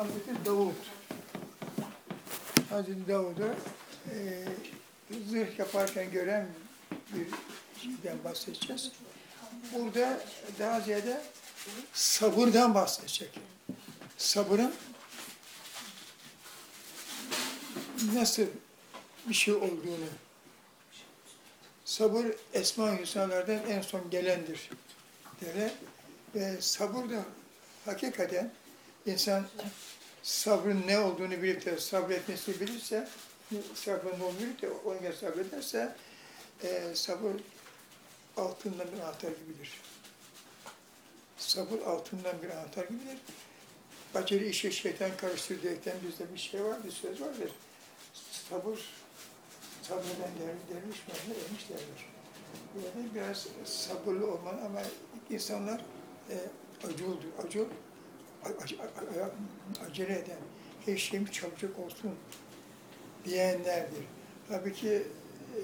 Hazreti Davud. Hazreti Davud'u e, zırh yaparken gören bir şeyden bahsedeceğiz. Burada daha ziyade sabırdan bahsedecek. Sabırın nasıl bir şey olduğunu. Sabır Esma-i Hüsnalardan en son gelendir. Dere. Ve sabır da hakikaten insan sabrın ne olduğunu bilip de sabretmesi bilirse, sabrın ne olduğunu bilip de ona göre sabrederse e, sabır altından bir anahtar gibidir. Sabır altından bir anahtar gibidir. Acele işe şeytan karıştır diyerekten bizde bir şey var, bir söz vardır. Sabır, sabreden der, dermiş mi, ermiş derler. Yani biraz sabırlı olmalı ama insanlar e, acıldır, acıl, ac, acele eden, her şeyim çabucak olsun diyenlerdir. Halbuki e,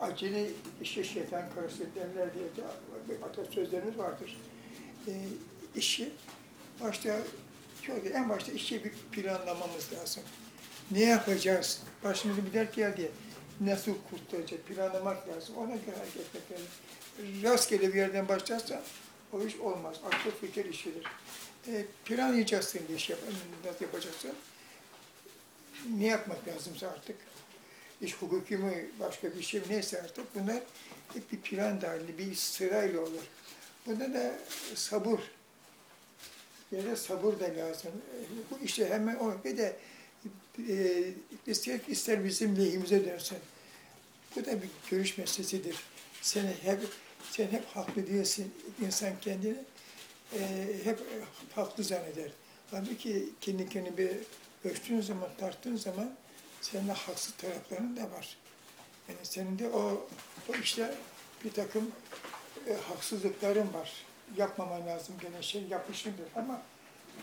acele işe şeytan karıştır derler diye de atasözlerimiz vardır. E, işi başta çok en başta işi bir planlamamız lazım. Ne yapacağız? Başımıza bir dert geldi. Nasıl kurtulacak? Planlamak lazım. Ona göre hareket etmek lazım. Rastgele bir yerden başlarsan o iş olmaz. Akıl fikir işidir. E, planlayacaksın bir yap nasıl yapacaksın. Ne yapmak lazımsa artık. İş hukuki mi, başka bir şey mi neyse artık bunlar hep bir plan dahilinde, bir sırayla olur. Bunda da sabır, ya da sabır da lazım. Bu işte hemen o bir de e, ister, ister bizim lehimize dönsün. Bu da bir görüş meselesidir. Sen hep sen hep haklı değilsin. İnsan kendini e, hep haklı zanneder. Halbuki kendi kendini bir ölçtüğün zaman, tarttığın zaman senin de haksız tarafların da var. Yani senin de o, o işte bir takım e, haksızlıkların var. Yapmaman lazım gene şey yapmışındır ama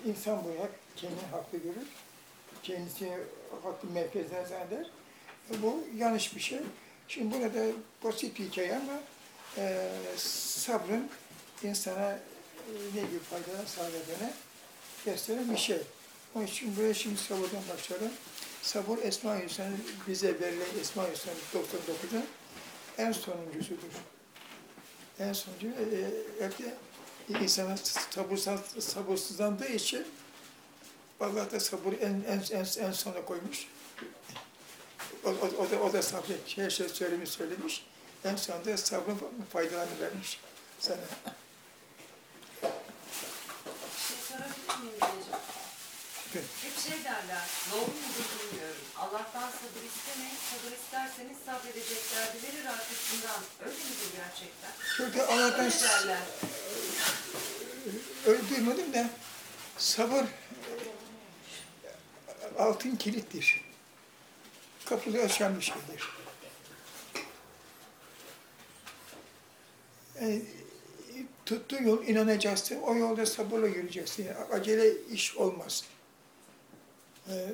insan bu hep kendini haklı görür. Kendisini haklı merkezden zanneder. E, bu yanlış bir şey. Şimdi burada basit bir hikaye ama e, sabrın insana ne gibi faydalar sağladığını gösteren bir şey. Onun için buraya şimdi sabırdan başlayalım. Sabır Esma-i Hüsna bize verilen Esma-i Hüsna 99'un en sonuncusudur. En sonuncu e, hep de insana sabırsız, sabırsızlandığı için Allah da sabır en, en, en, en sona koymuş. O, o, o da, o da sabret, her şey söylemiş söylemiş. En sonunda sabrın faydalarını vermiş sana. Hep şey derler, doğru mudur bilmiyorum. Allah'tan sabır istemeyin, sabır isterseniz sabredeceklerdi verir arkasından. Öyle midir gerçekten? Şurada Allah'tan Öyle derler. öyle duymadım da sabır e, altın kilittir. Kapıyı açan bir şeydir. Yani, tuttuğun yol inanacaksın, o yolda sabırla yürüyeceksin. Yani acele iş olmaz. Ee,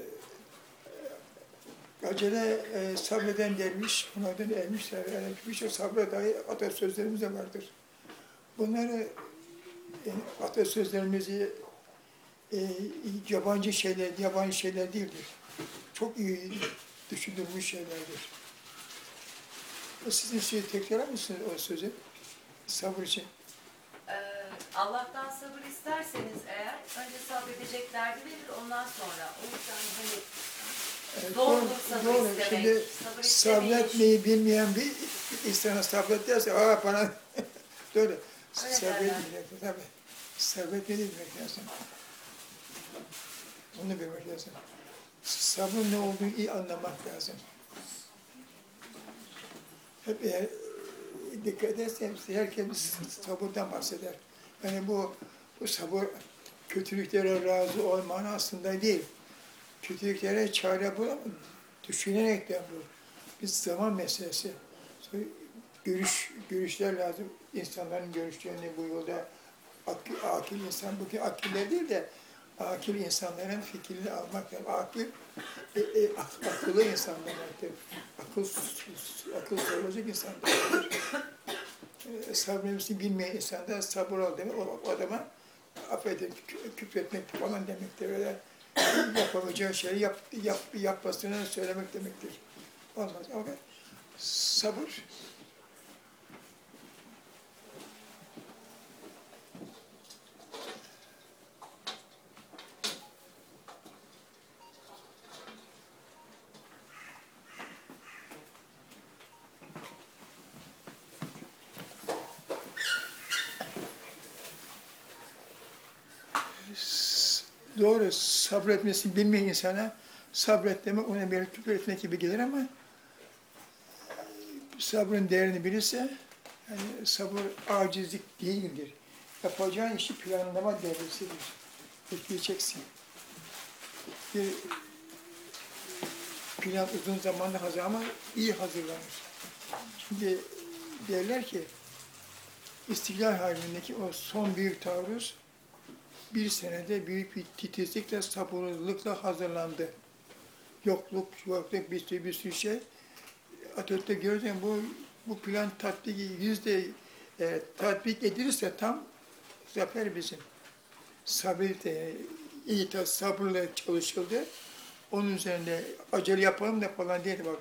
acele e, sabreden derviş, bunlardan ermişler. Yani birçok sabra dair atasözlerimiz de vardır. Bunları yani atasözlerimizi e, yabancı şeyler, yabancı şeyler değildir. Çok iyi düşünülmüş şeylerdir. Sizin şeyi tekrar mısınız o sözü? Sabır için. Allah'tan sabır isterseniz eğer, önce sabredeceklerdi verir ondan sonra. O yüzden hani Evet, Doğrudur sabır doğru. istemek. Şimdi Sabır sabretmeyi bilmeyen bir insana sabret derse, aa bana doğru. Öyle Sabretmeyi tabii. Sabretmeyi bilmek lazım. Onu bilmek lazım. Sabrın ne olduğunu iyi anlamak lazım. Hep eğer dikkat ederseniz herkes sabırdan bahseder. Yani bu, bu sabır kötülüklere razı olmanın aslında değil. Kötülüklere çare bulamam. Düşünerekten bu. Bir zaman meselesi. Sonra görüş, görüşler lazım. İnsanların görüşlerini bu yolda akıl, akil insan, bugün akiller değil de akil insanların fikrini almak lazım. Akıl, e, e, ak- akıllı insan demektir. Akıl, akıl sorulacak insan demektir. E, sabrımızı bilmeyen insanda sabır ol demek, o, adama affedin, kü- küfretmek falan demektir. Öyle yapamayacağı şeyi yap, yap, yapmasını söylemek demektir. Olmaz. Ama sabır doğru sabretmesini bilmeyen insana sabret demek ona bir küfür etmek gibi gelir ama sabrın değerini bilirse yani sabır acizlik değildir. Yapacağın işi planlama devresidir. Bekleyeceksin. Bir plan uzun zamanda hazır ama iyi hazırlanır. Şimdi derler ki İstiklal halindeki o son büyük taarruz bir senede büyük bir titizlikle, sabırlılıkla hazırlandı. Yokluk, yokluk, bir sürü, bir sürü şey. Atatürk'te görürsen bu, bu plan tatbiki yüzde e, tatbik edilirse tam zafer bizim. Sabır, e, iyi sabırla çalışıldı. Onun üzerinde acele yapalım da falan değil bak.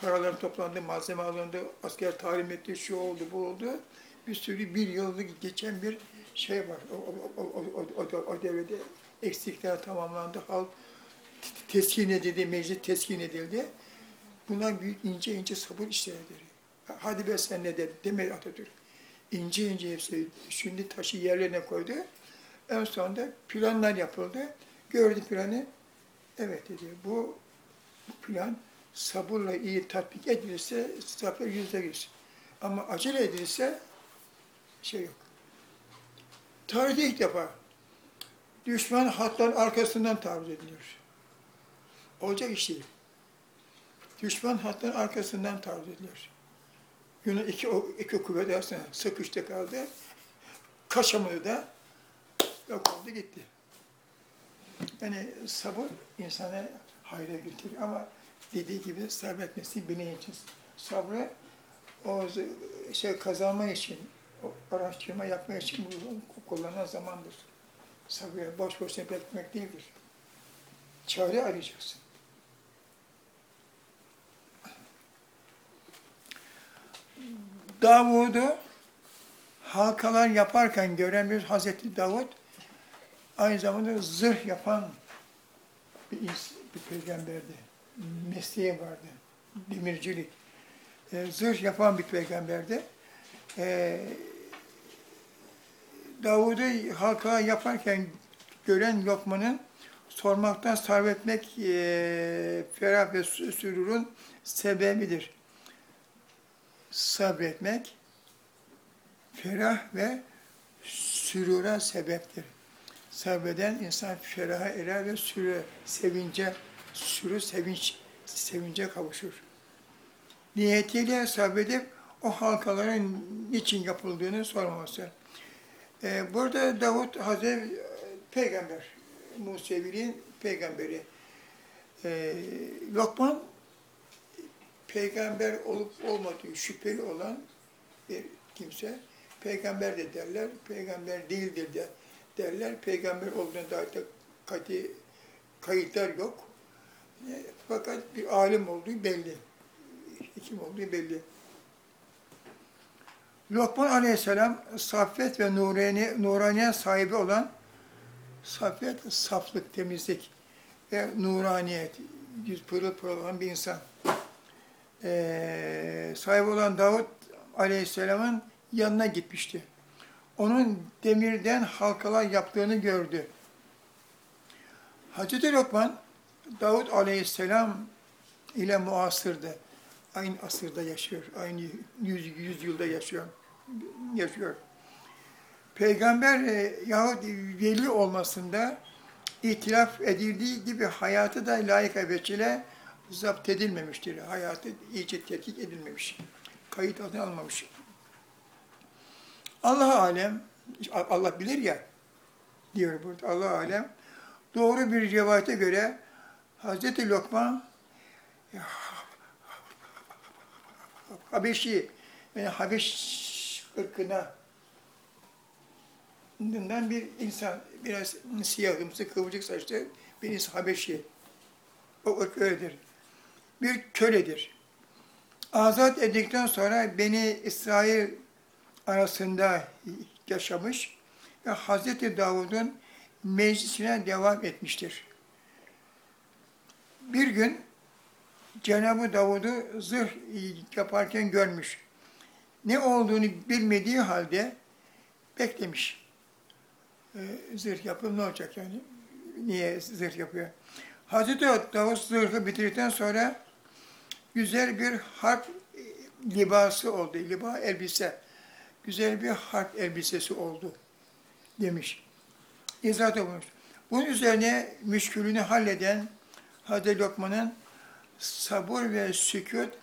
Paralar toplandı, malzeme alındı, asker talim etti, şu oldu, bu oldu. Bir sürü bir yıllık geçen bir şey var. O, o, o, o, o, o, devrede eksikler tamamlandı. Halk teskin edildi, meclis teskin edildi. Bunlar büyük ince ince sabır işleridir. Hadi be sen ne de demedi Atatürk. İnce ince hepsi şimdi taşı yerlerine koydu. En sonunda planlar yapıldı. Gördü planı. Evet dedi. Bu, bu plan sabırla iyi tatbik edilirse zafer yüzde yüz. Ama acele edilirse şey yok. Tarihte ilk defa düşman hatların arkasından taarruz ediliyor. Olacak iş değil. Düşman hatların arkasından taarruz ediliyor. Yunan iki, iki kuvvet arasında sıkıştı kaldı. Kaşamadı da yok oldu gitti. Yani sabır insana hayra götürür ama dediği gibi sabretmesi bilen için sabrı o şey kazanma için, araştırma yapma için kullanılan zamandır. Sabrı boş boşuna beklemek değildir. Çare arayacaksın. Davud'u halkalar yaparken bir Hazreti Davud aynı zamanda zırh yapan bir, bir peygamberdi. Mesleği vardı. Demircilik. Ee, zırh yapan bir peygamberdi. Ee, Davud'u halka yaparken gören Lokman'ın sormaktan sarf etmek e, ferah ve sü- sürurun sebebidir. Sabretmek ferah ve sürura sebeptir. Sabreden insan feraha erer ve sürü, sevince, sürü sevinç, sevince kavuşur. Niyetiyle sabredip o halkaların niçin yapıldığını sormaması. Ee, burada Davut Hazreti Peygamber, Museviliğin peygamberi. Ee, Lokman peygamber olup olmadığı şüpheli olan bir kimse. Peygamber de derler, peygamber değildir de derler. Peygamber olduğuna dair de kati kayıtlar yok. E, Fakat bir alim olduğu belli. Kim olduğu belli. Lokman Aleyhisselam saffet ve nurani, nuraniye sahibi olan saffet, saflık, temizlik ve nuraniyet, yüz pırıl pırıl olan bir insan. Ee, sahibi olan Davut Aleyhisselam'ın yanına gitmişti. Onun demirden halkalar yaptığını gördü. Hazreti Lokman, Davut Aleyhisselam ile muasırdı. Aynı asırda yaşıyor, aynı yüz, yüzyılda yaşıyor. yaşıyor. Peygamber e, yahut veli olmasında itiraf edildiği gibi hayatı da layık veçile zapt edilmemiştir. Hayatı iyice tetkik edilmemiş. Kayıt altına alınmamış. Allah alem, Allah bilir ya diyor burada. Allah alem doğru bir rivayete göre Hazreti Lokman Habeşi yani Habeş ırkına bundan bir insan biraz siyahımsı kıvırcık saçlı Birisi Habeşi. O ırk öyledir. Bir köledir. Azat edildikten sonra Beni İsrail arasında yaşamış ve Hazreti Davud'un meclisine devam etmiştir. Bir gün Cenab-ı Davud'u zırh yaparken görmüş. Ne olduğunu bilmediği halde beklemiş. Ee, zırh yapıp ne olacak yani? Niye zırh yapıyor? Hazreti Davud zırhı bitirdikten sonra güzel bir harp e, libası oldu. Liba elbise. Güzel bir harp elbisesi oldu demiş. İzah bulmuş. Bunun üzerine müşkülünü halleden Hazreti Lokman'ın sabır ve sükut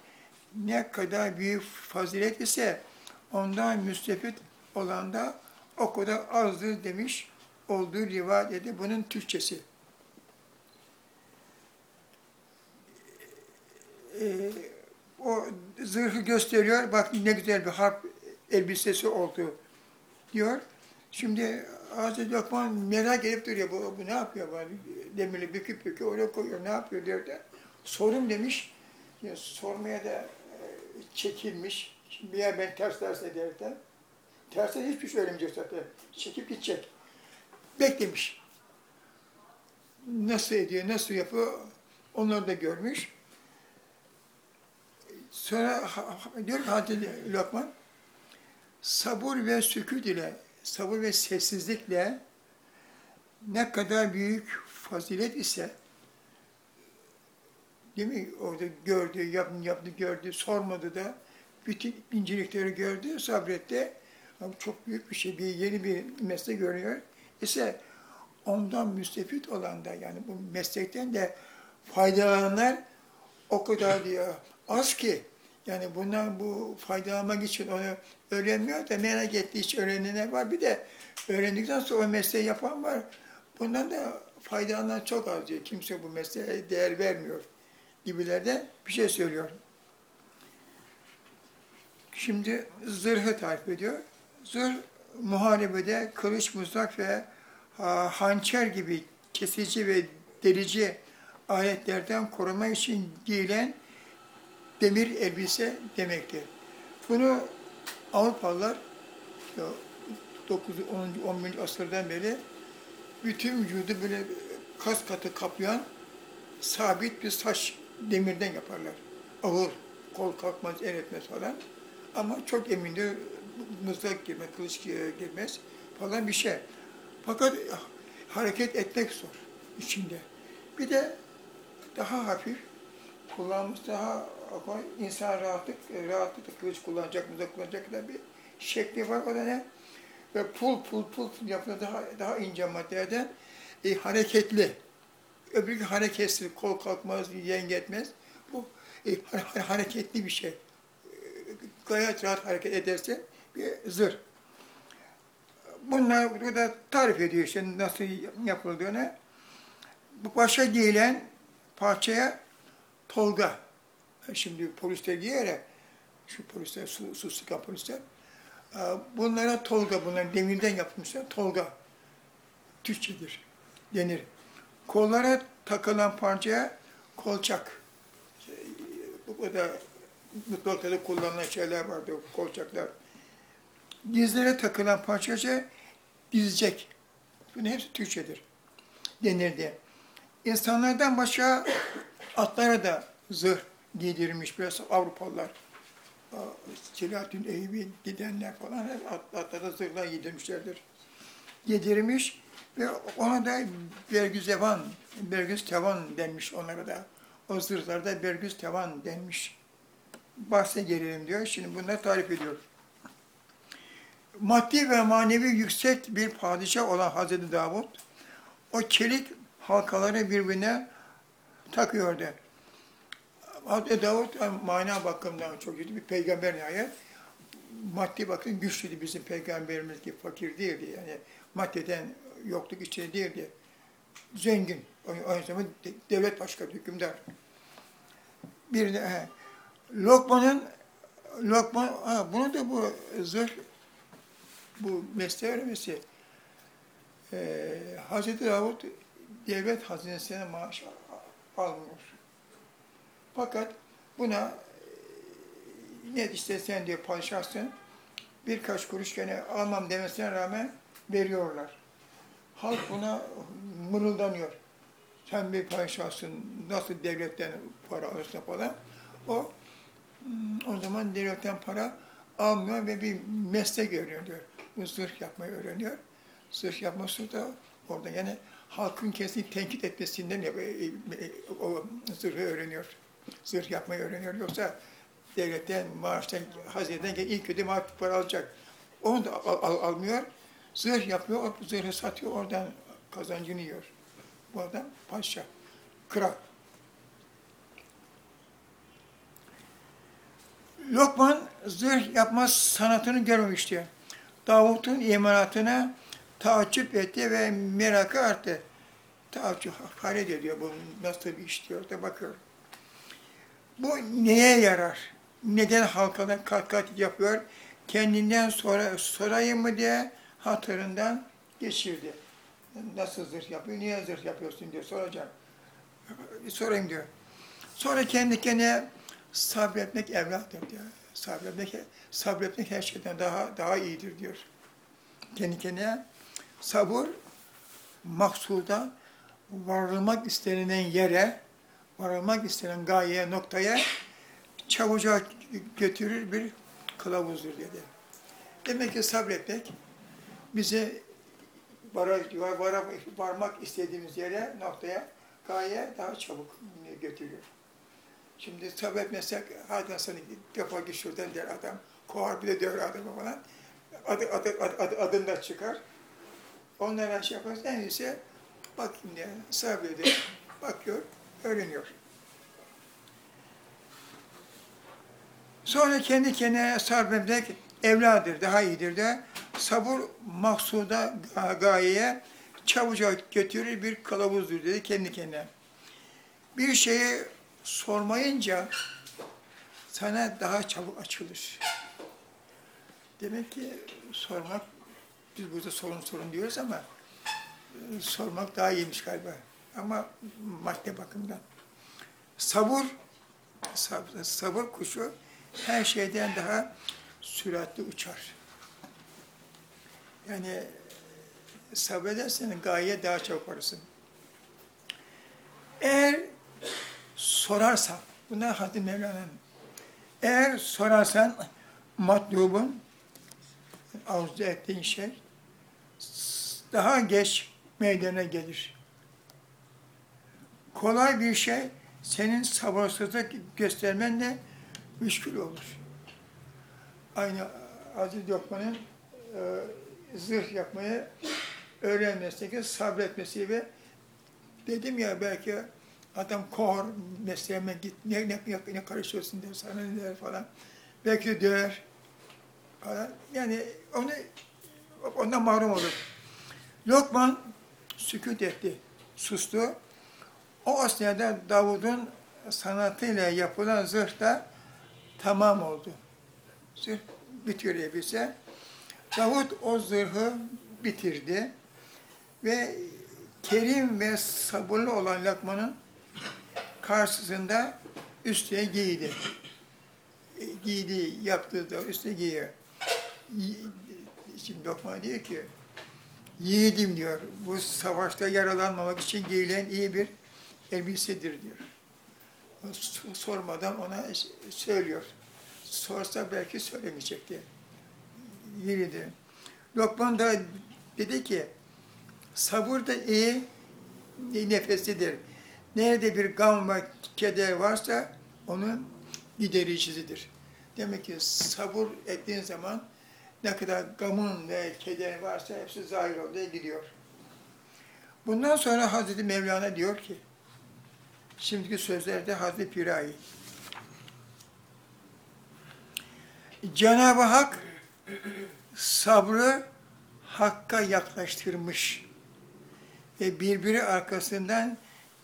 ne kadar büyük fazilet ise ondan müstefit olan da o kadar azdır demiş olduğu rivayet edildi. Bunun Türkçesi. Ee, o zırhı gösteriyor. Bak ne güzel bir harp elbisesi oldu diyor. Şimdi Hazreti Lokman merak edip duruyor. Bu, bu ne yapıyor? Demirli büküp büküp oraya koyuyor. Ne yapıyor diyor da. Sorun demiş. Ya, sormaya da e, çekilmiş. Şimdi yer ben ters ders ederken terse hiçbir şey söylemeyecek zaten. Çekip gidecek. Beklemiş. Nasıl ediyor, nasıl yapıyor onları da görmüş. Sonra diyor ki Hazreti Lokman, sabır ve sükut ile, sabır ve sessizlikle ne kadar büyük fazilet ise, değil mi? Orada gördü, yaptı, yaptı, gördü, sormadı da, bütün incelikleri gördü, sabretti. Ama çok büyük bir şey, bir yeni bir meslek görüyor. ise ondan müstefit olan da, yani bu meslekten de faydalananlar o kadar diyor az ki, yani bundan bu faydalanmak için onu öğrenmiyor da merak ettiği için öğrenene var. Bir de öğrendikten sonra o mesleği yapan var. Bundan da faydalanan çok az diyor. Kimse bu mesleğe değer vermiyor gibilerde bir şey söylüyor. Şimdi zırhı tarif ediyor. Zırh muharebede kılıç, mızrak ve ha, hançer gibi kesici ve delici aletlerden koruma için giyilen demir elbise demektir. Bunu Avrupalılar 9. 10. 11. asırdan beri bütün vücudu böyle kas katı kaplayan sabit bir saç demirden yaparlar. Ağır, kol kalkmaz, el etmez falan. Ama çok emindir, mızrak girmez, kılıç girmez falan bir şey. Fakat hareket etmek zor içinde. Bir de daha hafif, kullanmış daha insan rahatlık, rahatlıkla kılıç kullanacak, mızrak kullanacak da bir şekli var. O da ne? Ve pul pul pul yapılan daha, daha ince maddelerden e, hareketli. Öbürü hareketsiz, kol kalkmaz, yenge etmez. Bu e, hareketli bir şey. E, gayet rahat hareket ederse bir zırh. Bunlar burada tarif ediyor işte nasıl yapıldığını. Bu başa giyilen parçaya tolga. Şimdi polisler giyer şu polisler, su, su sıkan polisler. Bunlara tolga, bunlar demirden yapılmışlar, tolga. Türkçedir, denir. Kollara takılan parçaya kolçak. Bu da mutfakta kullanılan şeyler vardı, kolçaklar. Dizlere takılan parçaya dizecek. Bunun hepsi Türkçedir, denirdi. İnsanlardan başka atlara da zırh giydirilmiş biraz Avrupalılar. Selahattin Eyüp'e gidenler falan hep at, atlara zırhlar giydirmişlerdir. Giydirmiş ve ona da Bergüz Evan, Bergüz Tevan denmiş onlara da. O zırhlarda Bergüz Tevan denmiş. Bahse gelelim diyor. Şimdi bunları tarif ediyor. Maddi ve manevi yüksek bir padişah olan Hazreti Davud, o çelik halkaları birbirine takıyordu. Hazreti Davut mana bakımından çok iyiydi. Bir peygamber nihayet. Maddi bakın güçlüydü bizim peygamberimiz gibi fakir değildi. Yani maddeden yokluk içinde değildi. Zengin. Aynı zamanda devlet başkanı, hükümdar. Bir de he, Lokman'ın Lokman, ha, bunu da bu zırh, bu mesleği öğrenmesi. Ee, Hazreti Davut devlet hazinesine maaş almıyor. Fakat buna e, ne istesen diye padişahsın birkaç kuruş gene almam demesine rağmen veriyorlar. Halk buna mırıldanıyor. Sen bir padişahsın, nasıl devletten para alırsın falan. O hmm, o zaman devletten para almıyor ve bir meslek öğreniyor. Bu zırh yapmayı öğreniyor. Zırh yapması da orada yani halkın kesin tenkit etmesinden e, e, o zırhı öğreniyor. Zırh yapmayı öğreniyor. Yoksa devletten, maaştan, hazineden ilk ödeme para alacak. Onu da al- al- almıyor. Zırh yapıyor, zırhı satıyor, oradan kazancını yiyor. Bu adam padişah, kral. Lokman zırh yapma sanatını görmemişti. Davut'un imanatına taaccüp etti ve merakı arttı. Taaccüp, hayret ediyor bu nasıl bir iş diyor da bakıyor. Bu neye yarar? Neden halkadan kat kat yapıyor? Kendinden sonra sorayım mı diye hatırından geçirdi. Nasıl zırh yapıyor, niye zırh yapıyorsun diye soracağım. Sorayım diyor. Sonra kendi kendine sabretmek evlattır diyor. Sabretmek, sabretmek her şeyden daha daha iyidir diyor. Kendi kendine sabır maksuda varılmak istenilen yere, varılmak istenen gayeye, noktaya çabucak götürür bir kılavuzdur dedi. Demek ki sabretmek bize vara, vara, varmak istediğimiz yere, noktaya, gayeye daha çabuk götürüyor. Şimdi sabretmezsek hadi sana defol git şuradan der adam. Kovar bir de döver adamı falan. Adı, adı, adı, adı, adında çıkar. Onlara şey yaparız. En iyisi bakayım diye sabrediyor. Bakıyor, öğreniyor. Sonra kendi kendine sabretmek evladır, daha iyidir de sabır maksuda ga- gayeye çabucak götürür bir kılavuzdur dedi kendi kendine. Bir şeyi sormayınca sana daha çabuk açılır. Demek ki sormak, biz burada sorun sorun diyoruz ama e, sormak daha iyiymiş galiba. Ama madde bakımdan. Sabır, sabır, sabır kuşu her şeyden daha süratli uçar. Yani sabredersen gaye daha çok varırsın. Eğer sorarsan, buna Hazreti Mevlana'nın, eğer sorarsan matlubun arzu ettiğin şey daha geç meydana gelir. Kolay bir şey senin sabırsızlık göstermenle müşkül olur. Aynı Aziz Lokman'ın e, zırh yapmayı öğrenmesindeki sabretmesi ve dedim ya belki adam kor mesleğime git ne, ne, ne, karışıyorsun der sana ne der falan. Belki döver falan. Yani onu ondan mahrum olur. Lokman sükut etti, sustu. O esnada Davud'un sanatıyla yapılan zırh da tamam oldu. Zırh bitiyor elbise. Davud o zırhı bitirdi ve kerim ve sabırlı olan Lokman'ın karşısında üstüne giydi. E, Giydi, yaptığı da üstüne giyiyor. Şimdi Lokman diyor ki, yiğidim diyor, bu savaşta yaralanmamak için giyilen iyi bir elbisedir diyor. Sormadan ona söylüyor. Sorsa belki söylemeyecekti. Yürüdü. Lokman da dedi ki, sabır da iyi nefesidir. Nerede bir gam ve keder varsa onun gidericisidir. Demek ki sabır ettiğin zaman ne kadar gamın ve kederin varsa hepsi zahir oluyor, gidiyor. Bundan sonra Hazreti Mevlana diyor ki, şimdiki sözlerde Hazreti Pirayi, Cenab-ı Hak sabrı Hakk'a yaklaştırmış ve birbiri arkasından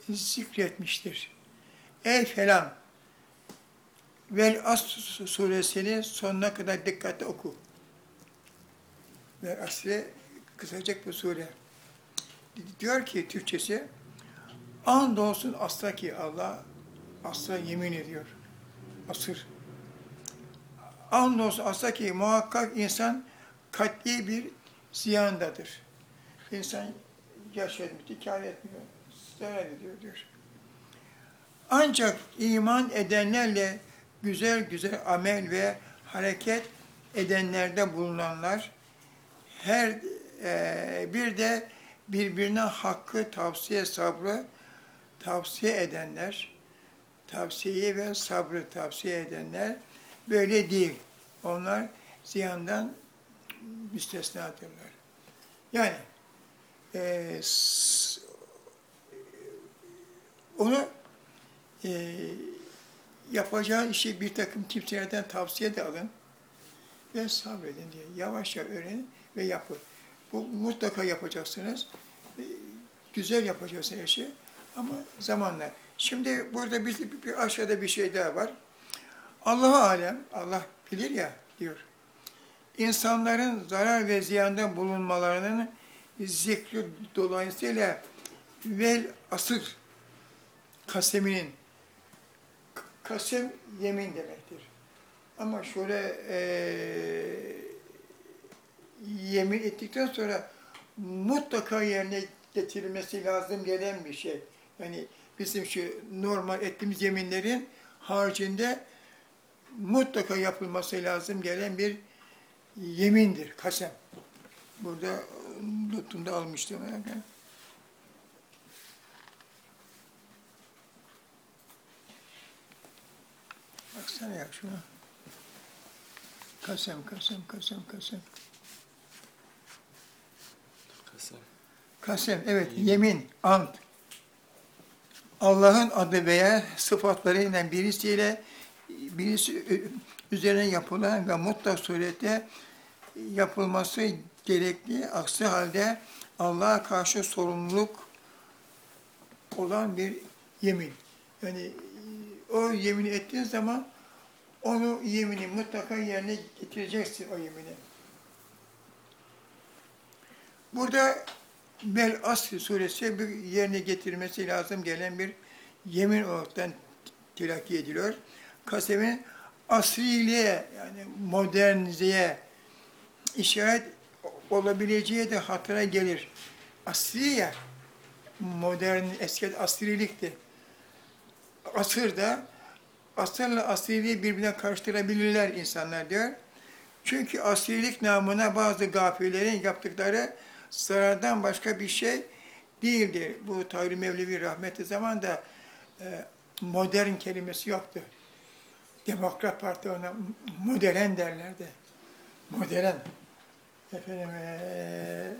zikretmiştir. Ey Felam, Vel As suresini sonuna kadar dikkatle oku. Vel Asr'e kısacık bir sure. Diyor ki Türkçesi, Andolsun asla ki Allah asla yemin ediyor. Asır. Andolsun asla ki muhakkak insan katli bir ziyandadır. İnsan yaşamış, kâr etmiyor, zarar ediyor diyor. Ancak iman edenlerle güzel güzel amel ve hareket edenlerde bulunanlar her e, bir de birbirine hakkı tavsiye sabrı tavsiye edenler tavsiyeyi ve sabrı tavsiye edenler böyle değil. Onlar ziyandan müstesnadırlar. Yani e, onu e, yapacağı işi bir takım kimselerden tavsiye de alın ve sabredin diye. Yavaşça öğrenin ve yapın. Bu mutlaka yapacaksınız. E, Güzel yapacaksınız şeyi ama zamanla. Şimdi burada bir, bir aşağıda bir şey daha var. Allah alem, Allah bilir ya diyor. İnsanların zarar ve ziyanda bulunmalarının zikri dolayısıyla vel asır kaseminin kasem yemin demektir. Ama şöyle eee yemin ettikten sonra mutlaka yerine getirilmesi lazım gelen bir şey. Yani bizim şu normal ettiğimiz yeminlerin haricinde mutlaka yapılması lazım gelen bir yemindir, kasem. Burada notumda almıştım. Yani. Baksana ya şuna. Kasem, kasem, kasem, kasem. Kasem. Kasem, evet, yemin, ant. Allah'ın adı veya sıfatlarıyla birisiyle birisi üzerine yapılan ve mutlak surette yapılması gerekli. Aksi halde Allah'a karşı sorumluluk olan bir yemin. Yani o yemin ettiğin zaman onu yemini mutlaka yerine getireceksin o yemini. Burada Bel Asr suresi bir yerine getirmesi lazım gelen bir yemin olaraktan telakki ediliyor. Kasemin asriliğe yani modernizeye işaret olabileceği de hatıra gelir. Asriye modern eski asrilikti. Asırda asırla asriliği birbirine karıştırabilirler insanlar diyor. Çünkü asrilik namına bazı gafillerin yaptıkları zarardan başka bir şey değildir. Bu Tahir Mevlevi rahmetli zamanda e, modern kelimesi yoktu. Demokrat Parti ona modern derlerdi. Modern. Efendim, e,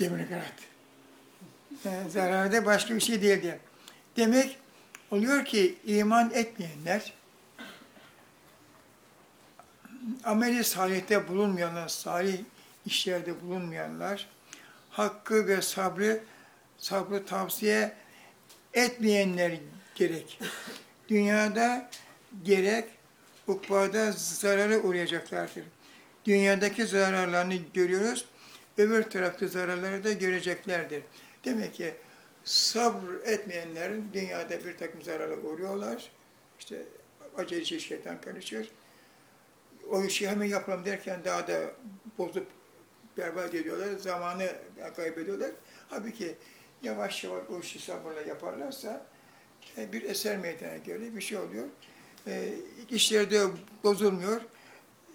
demokrat. E, zararda başka bir şey değildi. Demek oluyor ki iman etmeyenler, ameli salihte bulunmayanlar, salih işlerde bulunmayanlar, hakkı ve sabrı, sabrı tavsiye etmeyenler gerek. Dünyada gerek, ukbada zararı uğrayacaklardır. Dünyadaki zararlarını görüyoruz, öbür tarafta zararları da göreceklerdir. Demek ki sabır etmeyenlerin dünyada bir takım zarara uğruyorlar. İşte aceleci şeytan karışır. O işi hemen yapalım derken daha da bozup berbat ediyorlar, zamanı kaybediyorlar. Halbuki yavaş yavaş o işi sabırla yaparlarsa e, bir eser meydana geliyor, bir şey oluyor. E, işler de bozulmuyor.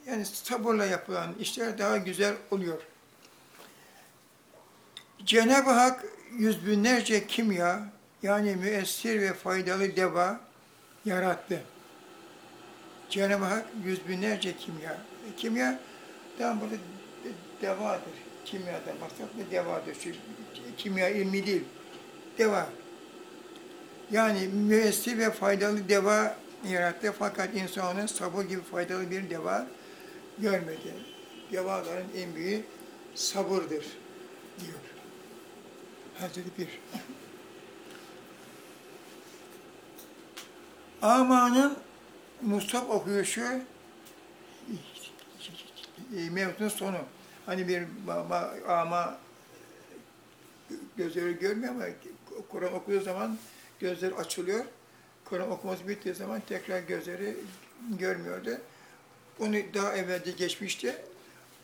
Yani sabırla yapılan işler daha güzel oluyor. Cenab-ı Hak yüz binlerce kimya, yani müessir ve faydalı deva yarattı. Cenab-ı Hak yüz binlerce kimya. E, kimya, tam burada de- devadır. Kimyada maksat ne devadır. Kimya ilmi değil. Deva. Yani müessir ve faydalı deva yarattı fakat insanın sabır gibi faydalı bir deva görmedi. Devaların en büyüğü sabırdır diyor. Hazreti Bir. Amanın Musab okuyuşu e, mevzunun sonu. Hani bir ba- ama gözleri görmüyor ama Kur'an okuduğu zaman gözleri açılıyor. Kur'an okuması bittiği zaman tekrar gözleri görmüyordu. Onu daha evvelce geçmişti.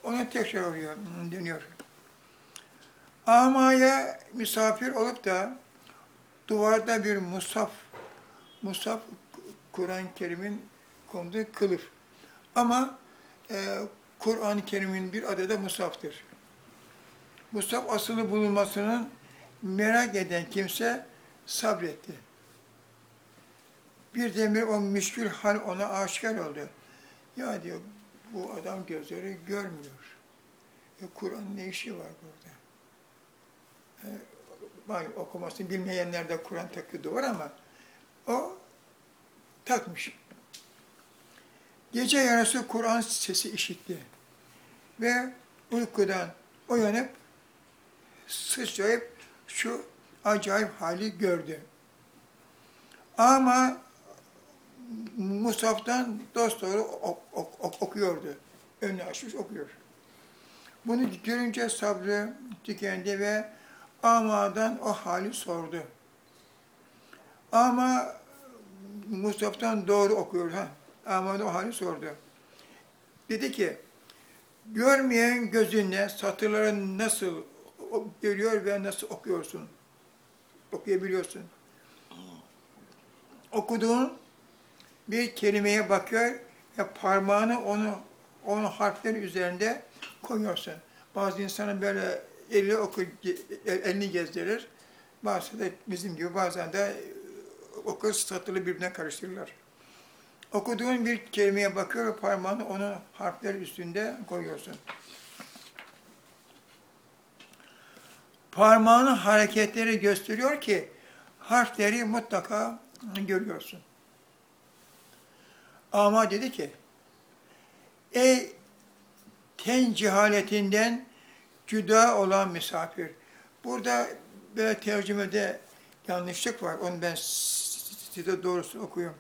Ona tekrar oluyor, dönüyor. Amaya misafir olup da duvarda bir musaf, musaf Kur'an-ı Kerim'in konduğu kılıf. Ama e, Kur'an-ı Kerim'in bir adı da musaftır. Musaf asılı bulunmasının merak eden kimse sabretti. Bir demir o müşkül hal ona aşikar oldu. Ya diyor, bu adam gözleri görmüyor. E, Kur'an ne işi var burada? E, malum okumasını bilmeyenler de Kur'an takıdı var ama o takmış. Gece yarısı Kur'an sesi işitti. Ve uykudan uyanıp sıçrayıp şu acayip hali gördü. Ama Musaf'tan dosdoğru ok, ok, ok, okuyordu. Önünü açmış okuyor. Bunu görünce sabrı tükendi ve Ama'dan o hali sordu. Ama Musaf'tan doğru okuyor. Ha? Ama'dan o hali sordu. Dedi ki, görmeyen gözünle satırları nasıl görüyor ve nasıl okuyorsun? Okuyabiliyorsun. Okuduğun bir kelimeye bakıyor ve parmağını onu onun harfleri üzerinde koyuyorsun. Bazı insanın böyle eli oku, elini gezdirir. Bazı da bizim gibi bazen de okur satılı birbirine karıştırırlar. Okuduğun bir kelimeye bakıyor ve parmağını onun harfleri üstünde koyuyorsun. Parmağının hareketleri gösteriyor ki harfleri mutlaka görüyorsun. Ama dedi ki, ey ten cehaletinden cüda olan misafir. Burada böyle tercümede yanlışlık var. Onu ben size doğrusu okuyayım.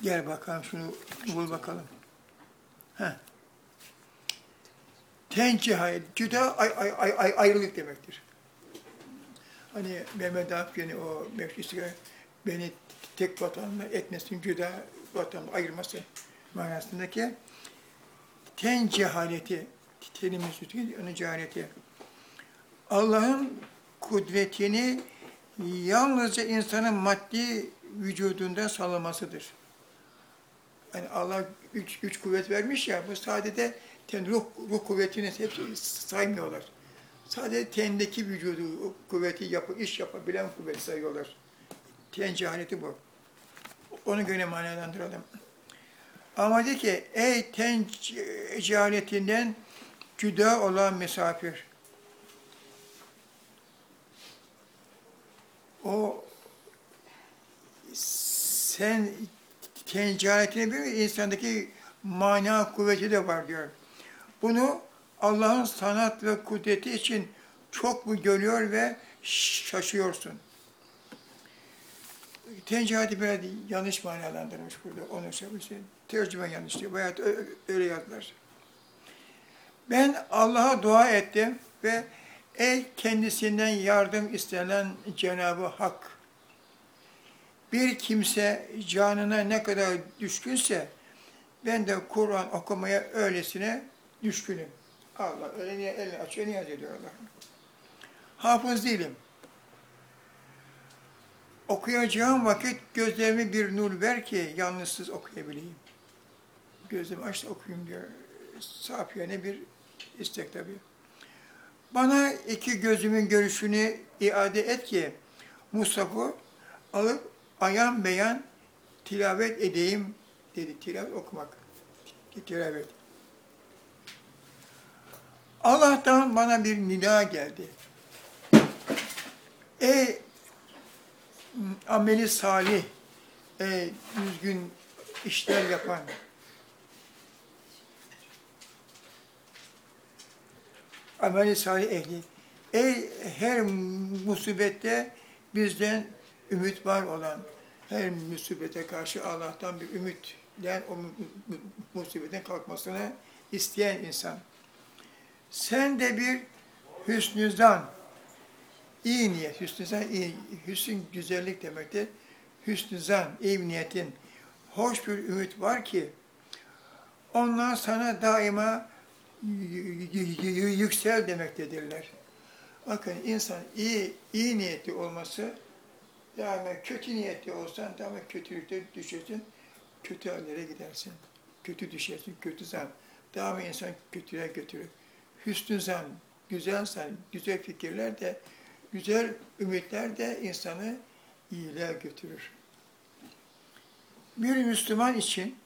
Gel bakalım şunu bul bakalım. Heh. Ten cehalet, cüda ay, ay, ay, ay, ayrılık demektir. Hani Mehmet Akif'in o mevkisi beni tek vatanla etmesin, cüda vatanla ayırması manasındaki ten cehaleti, tenimiz onun cehaleti. Allah'ın kudretini yalnızca insanın maddi vücudunda sağlamasıdır. Yani Allah üç, üç kuvvet vermiş ya, bu sadece ten, ruh, ruh kuvvetini hepsi saymıyorlar. Sadece tendeki vücudu, kuvveti yapı, iş yapabilen kuvvet sayıyorlar. Ten cehaleti bu. Onu göre manalandıralım. Ama de ki, ey ten cehaletinden cüda olan misafir. O sen ten cehaletine bir insandaki mana kuvveti de var diyor. Bunu Allah'ın sanat ve kudreti için çok mu görüyor ve şaşıyorsun. Tencihati biraz yanlış manalandırmış burada. Onu söylemiş. Tercüme yanlış diyor. Bayağı öyle yazdılar. Ben Allah'a dua ettim ve ey kendisinden yardım istenen Cenab-ı Hak bir kimse canına ne kadar düşkünse ben de Kur'an okumaya öylesine düşkünüm. Allah öyle elini açıyor, niyaz ediyor Allah. Hafız değilim. Okuyacağım vakit gözlerime bir nur ver ki yalnızsız okuyabileyim. Gözlerimi aç da okuyayım diyor. Safiyene bir istek tabii. Bana iki gözümün görüşünü iade et ki Musaf'ı alıp ayan beyan tilavet edeyim dedi. Tilavet okumak. Tilavet. Allah'tan bana bir nida geldi. Ey ameli salih, ey düzgün işler yapan, ameli salih ehli, ey her musibette bizden ümit var olan, her musibete karşı Allah'tan bir ümitle o musibetin kalkmasını isteyen insan. Sen de bir Hüsnü zan, iyi niyet, hüsnü zan, iyi, hüsn güzellik demektir. Hüsnü zan, iyi niyetin, hoş bir ümit var ki, ondan sana daima yüksel demektedirler. Bakın insan iyi iyi niyetli olması daima kötü niyetli olsan daima kötülükte düşersin, kötü hallere gidersin. Kötü düşersin, kötü zan. Daima insan kötüye götürür. Hüsnü zan, güzel fikirler de, güzel ümitler de insanı iyiliğe götürür. Bir Müslüman için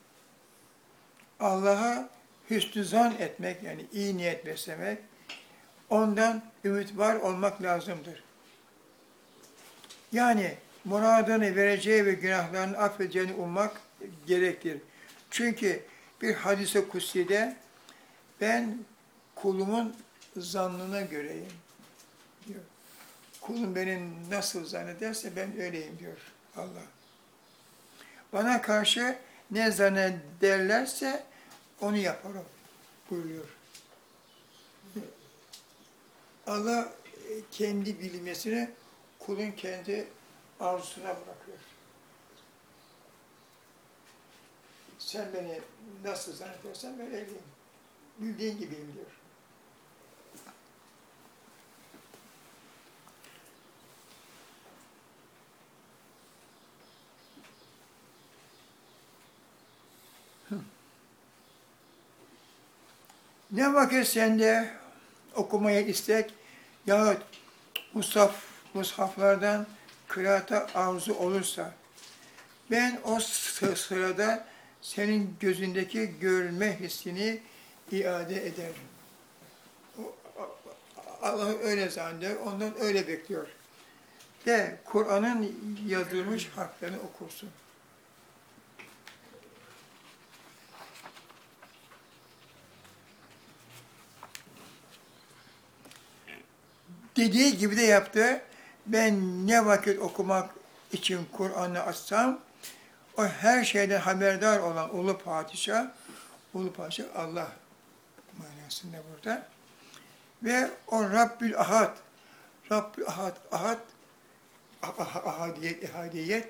Allah'a hüsnü zan etmek, yani iyi niyet beslemek, ondan ümit var olmak lazımdır. Yani muradını vereceği ve günahlarını affedeceğini ummak gerektir. Çünkü bir hadise kutside ben kulumun zannına göreyim diyor. Kulum beni nasıl zannederse ben öyleyim diyor Allah. Bana karşı ne zannederlerse onu yaparım buyuruyor. Allah kendi bilmesini kulun kendi arzusuna bırakıyor. Sen beni nasıl zannedersen ben öyleyim. Bildiğin gibiyim diyor. Ne vakit sende okumaya istek yahut mushaf, mushaflardan kıraata arzu olursa ben o sı- sırada senin gözündeki görme hissini iade ederim. Allah öyle zanneder, ondan öyle bekliyor. De Kur'an'ın yazılmış harflerini okursun. Dediği gibi de yaptı. Ben ne vakit okumak için Kur'an'ı açsam, o her şeyden haberdar olan Ulu Padişah, Ulu Padişah Allah manasında burada. Ve o Rabbül Ahad, Rabbül Ahad, Ahad, ah- ah- ahadiyet, ehadiyet,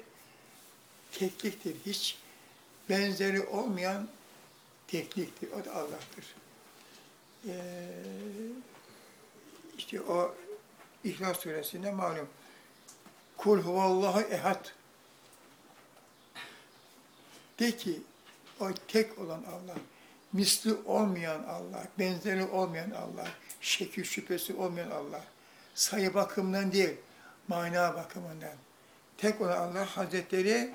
tekliktir. Hiç benzeri olmayan tekliktir. O da Allah'tır. Ee, işte o İhlas suresinde malum. Kul huvallahu ehad. De ki o tek olan Allah, misli olmayan Allah, benzeri olmayan Allah, şekil şüphesi olmayan Allah, sayı bakımından değil, mana bakımından. Tek olan Allah Hazretleri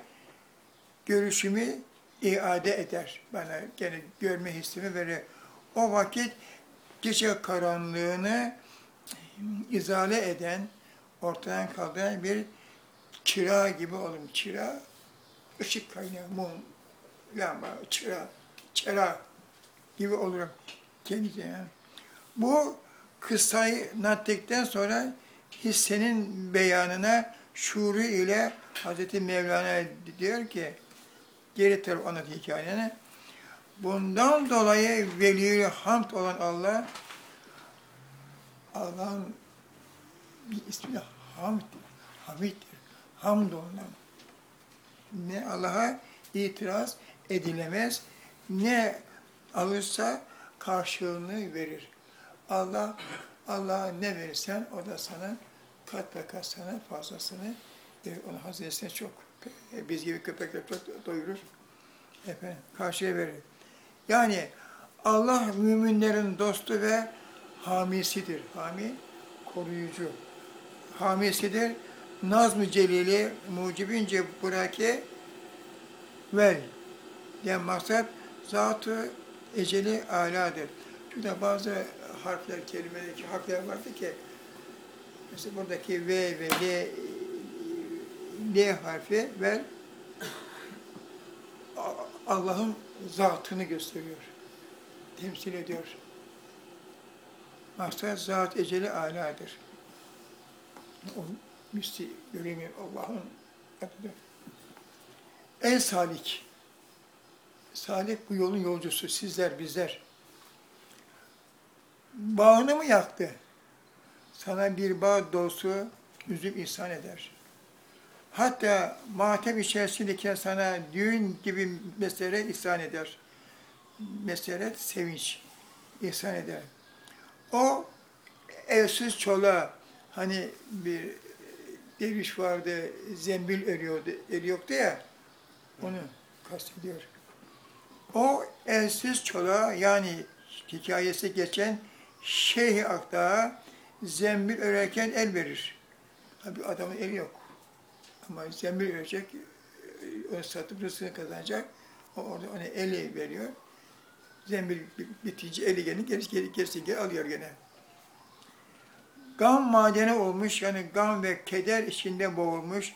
görüşümü iade eder. Bana gene görme hissimi verir. O vakit gece karanlığını izale eden, ortadan kaldıran bir çıra gibi olun. Çıra, ışık kaynağı, mum, lamba, çıra, çıra gibi olurum kendisi. Bu kıssayı nattekten sonra hissenin beyanına şuuru ile Hazreti Mevlana diyor ki, geri taraf anlatıyor hikayeni. Bundan dolayı veli hamd olan Allah Allah'ın bir ismi Hamid'dir. Hamid'dir. Hamd olunan. Ne Allah'a itiraz edilemez, ne alırsa karşılığını verir. Allah Allah'a ne verirsen o da sana kat ve kat sana fazlasını verir. Onun hazinesine çok. Biz gibi köpekler çok doyurur. Efendim, karşıya verir. Yani Allah müminlerin dostu ve hamisidir. Hami, koruyucu. Hamisidir. Nazm-ı Celili mucibince bırake vel. Yani maksat zat-ı eceli aladır. Şurada bazı harfler, kelimedeki harfler vardı ki mesela buradaki V ve L, L harfi vel Allah'ın zatını gösteriyor. Temsil ediyor. Maksat zat eceli aladır. O misli göremi Allah'ın adıdır. El salik. Salik bu yolun yolcusu. Sizler, bizler. Bağını mı yaktı? sana bir bağ dolusu üzüm ihsan eder. Hatta matem içerisindeyken sana düğün gibi mesele ihsan eder. Mesele sevinç ihsan eder. O evsiz çola hani bir derviş vardı, zembil eriyordu, eriyordu ya, onu kastediyor. O elsiz çola yani hikayesi geçen Şeyh Akdağ'a zembil örerken el verir. Tabi adamın eli yok. Ama zembil örecek, onu satıp rızkını kazanacak. O orada ona eli veriyor. Zembil bitince eli gene gerisi geri, gerisi geri alıyor gene. Gam madeni olmuş yani gam ve keder içinde boğulmuş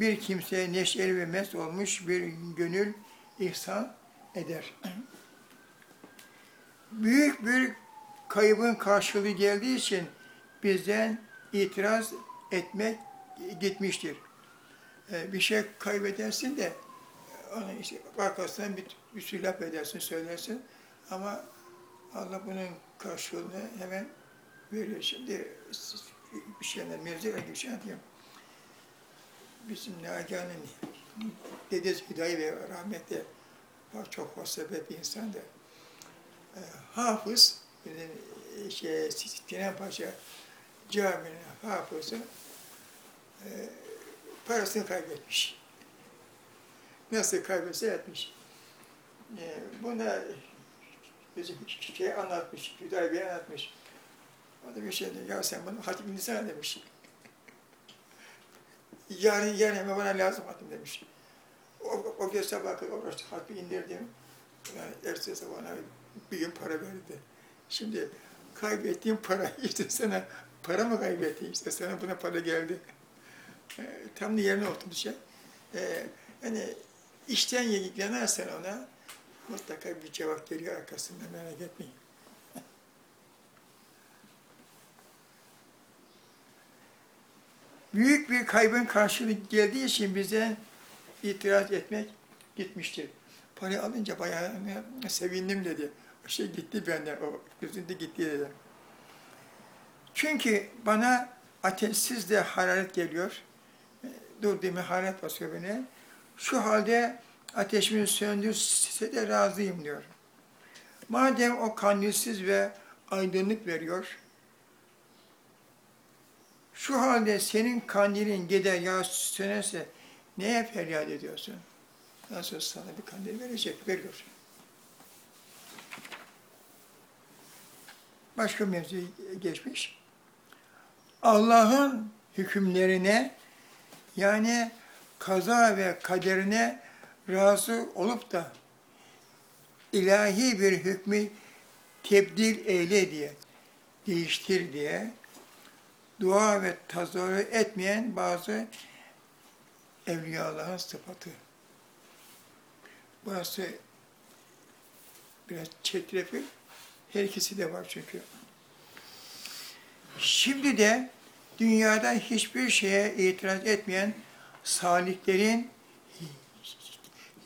bir kimseye neşeli ve mest olmuş bir gönül ihsan eder. Büyük bir kaybın karşılığı geldiği için bizden itiraz etmek gitmiştir. Ee, Bir şey kaybedersin de onu işte arkasından bir, bir sürü laf edersin, söylersin ama Allah bunun karşılığını hemen veriyor. Şimdi bir şeyler gibi bir şey anlatıyorum. Bizim Nagihan'ın dedesi Hüdayi Bey rahmetli çok hoşsebet bir insandı. E, hafız, bizim şey, Sinan Paşa caminin hafızı e, parasını kaybetmiş. Nasıl kaybetse etmiş. E, buna şey anlatmış, Hüdayi anlatmış. O da bir şey dedi, ya sen bunu hatim indirsene demiş. Yarın, yarın hemen bana lazım hatim demiş. O, o gün sabah kadar uğraştık, hatmi indirdim. Yani ertesi bana bir gün para verdi. Şimdi kaybettiğim para, işte sana para mı kaybettin, işte sana buna para geldi. E, tam da yerine oturdu şey. E, yani işten yanarsan ona mutlaka bir cevap geliyor arkasında merak etmeyin. büyük bir kaybın karşılığı geldiği için bize itiraz etmek gitmiştir. Parayı alınca bayağı sevindim dedi. O şey gitti benden, o gözünde gitti dedi. Çünkü bana ateşsiz de hararet geliyor. Dur demi hararet basıyor beni. Şu halde ateşimi söndürse de razıyım diyor. Madem o kandilsiz ve aydınlık veriyor, şu halde senin kandilin gider ya sönerse neye feryat ediyorsun? Nasıl sana bir kandil verecek, veriyor. Başka mevzu geçmiş. Allah'ın hükümlerine yani kaza ve kaderine razı olup da ilahi bir hükmü tebdil eyle diye, değiştir diye dua ve tazarru etmeyen bazı evliyaların sıfatı. Burası biraz çetrefil, her ikisi de var çünkü. Şimdi de dünyada hiçbir şeye itiraz etmeyen salihlerin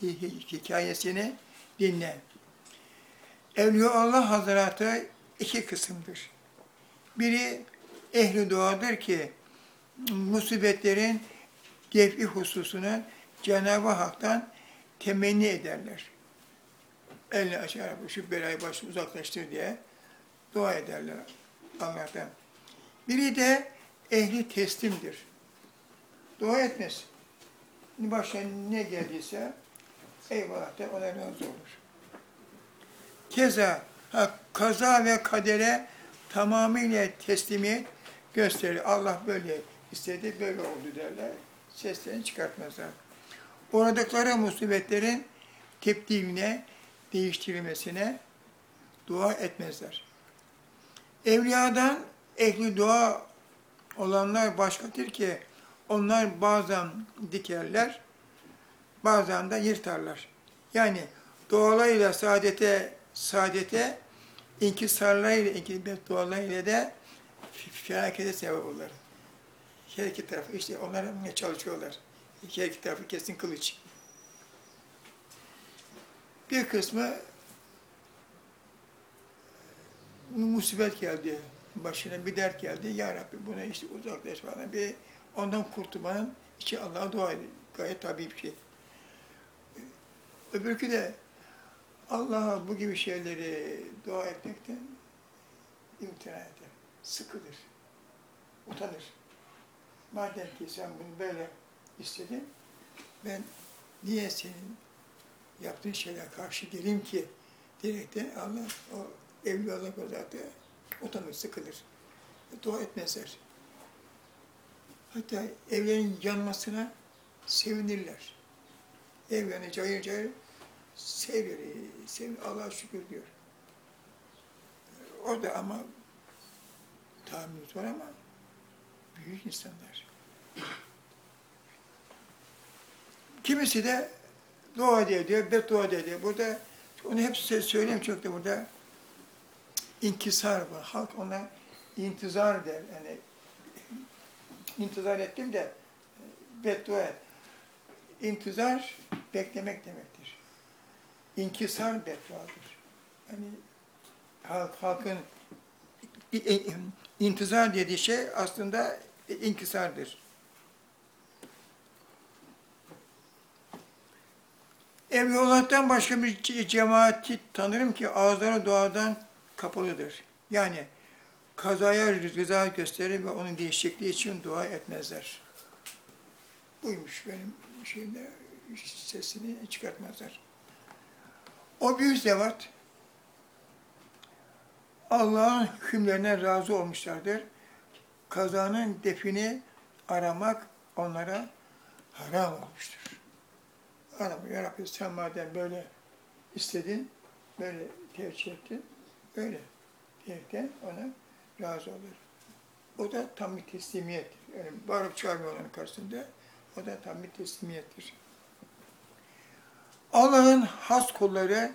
hikayesini dinle. Evliyaullah Hazretleri iki kısımdır. Biri ehli duadır ki musibetlerin defi hususunu Cenab-ı Hak'tan temenni ederler. Elini açar, şu belayı başı uzaklaştır diye dua ederler Allah'tan. Biri de ehli teslimdir. Dua etmez. Başına ne geldiyse eyvallah da ona razı olur. Keza ha, kaza ve kadere tamamıyla teslimiyet gösterir. Allah böyle istedi, böyle oldu derler. Seslerini çıkartmazlar. Oradıkları musibetlerin tepdiline, değiştirilmesine dua etmezler. Evliyadan ehli dua olanlar başkadır ki onlar bazen dikerler, bazen de yırtarlar. Yani dualarıyla saadete, saadete, inkisarlarıyla, inkisarlarıyla dualarıyla da felakete sebep olur. Her iki tarafı işte onlar ne çalışıyorlar. Her iki tarafı kesin kılıç. Bir kısmı musibet geldi, başına bir dert geldi. Ya Rabbi buna işte uzaklaş falan. Bir ondan kurtulmanın içi Allah'a dua ediyor. Gayet tabii bir şey. Öbürkü de Allah'a bu gibi şeyleri dua etmekten imtina eder. Sıkılır. Utanır. Madem ki sen bunu böyle istedin, ben niye senin yaptığın şeyler karşı geleyim ki diyerekten Allah o evli Allah zaten utanır, sıkılır. Dua etmezler. Hatta evlerin yanmasına sevinirler. Ev yanı cayır cayır seviyor, seviyor. Allah'a şükür diyor. Orada ama tahammülümüz var ama büyük insanlar. Kimisi de dua ediyor, beddua ediyor. Burada onu hep size söyleyeyim çok da burada inkisar var. Halk ona intizar der. Yani intizar ettim de beddua et. İntizar beklemek demektir. İnkisar bedduadır. Yani halk, halkın intizar dediği şey aslında inkisardır. Evliyaullah'tan başka bir ce- cemaati tanırım ki ağızları duadan kapalıdır. Yani kazaya rıza gösterir ve onun değişikliği için dua etmezler. Buymuş benim şeyimde sesini çıkartmazlar. O büyük zevat Allah'ın hükümlerine razı olmuşlardır. Kazanın defini aramak onlara haram olmuştur. Arama, Ya Rabbi sen madem böyle istedin, böyle tercih ettin, öyle diyerekten ona razı olur. O da tam bir teslimiyettir. Yani bağırıp çağırmıyor onun karşısında. O da tam bir teslimiyettir. Allah'ın has kulları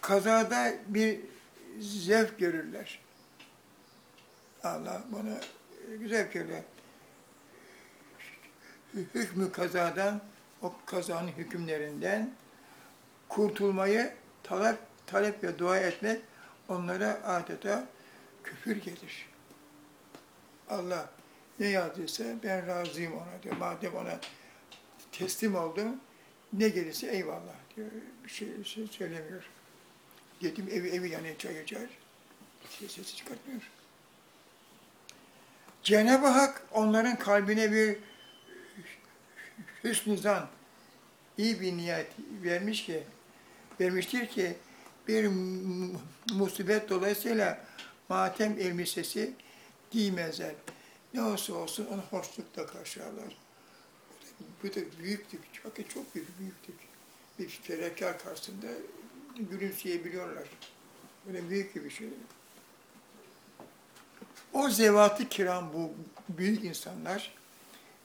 kazada bir zevk görürler. Allah bana güzel görüyor. Hükmü kazadan, o kazanın hükümlerinden kurtulmayı talep, talep ve dua etmek onlara adeta küfür gelir. Allah ne yazdıysa ben razıyım ona diyor. Madem ona teslim oldum, ne gelirse eyvallah diyor. Bir şey, şey söylemiyor. Dedim evi evi yani çayır çayır. Ses, sesi çıkartmıyor. Cenab-ı Hak onların kalbine bir hüsnü iyi bir niyet vermiş ki, vermiştir ki bir mu- musibet dolayısıyla matem elbisesi giymezler. Ne olsa olsun onu hoşlukla karşılarlar. Bu da büyüktük, çok, çok büyük, büyüktük. Bir fedakkar karşısında gülümseyebiliyorlar. Böyle büyük bir şey. O zevat-ı kiram bu büyük insanlar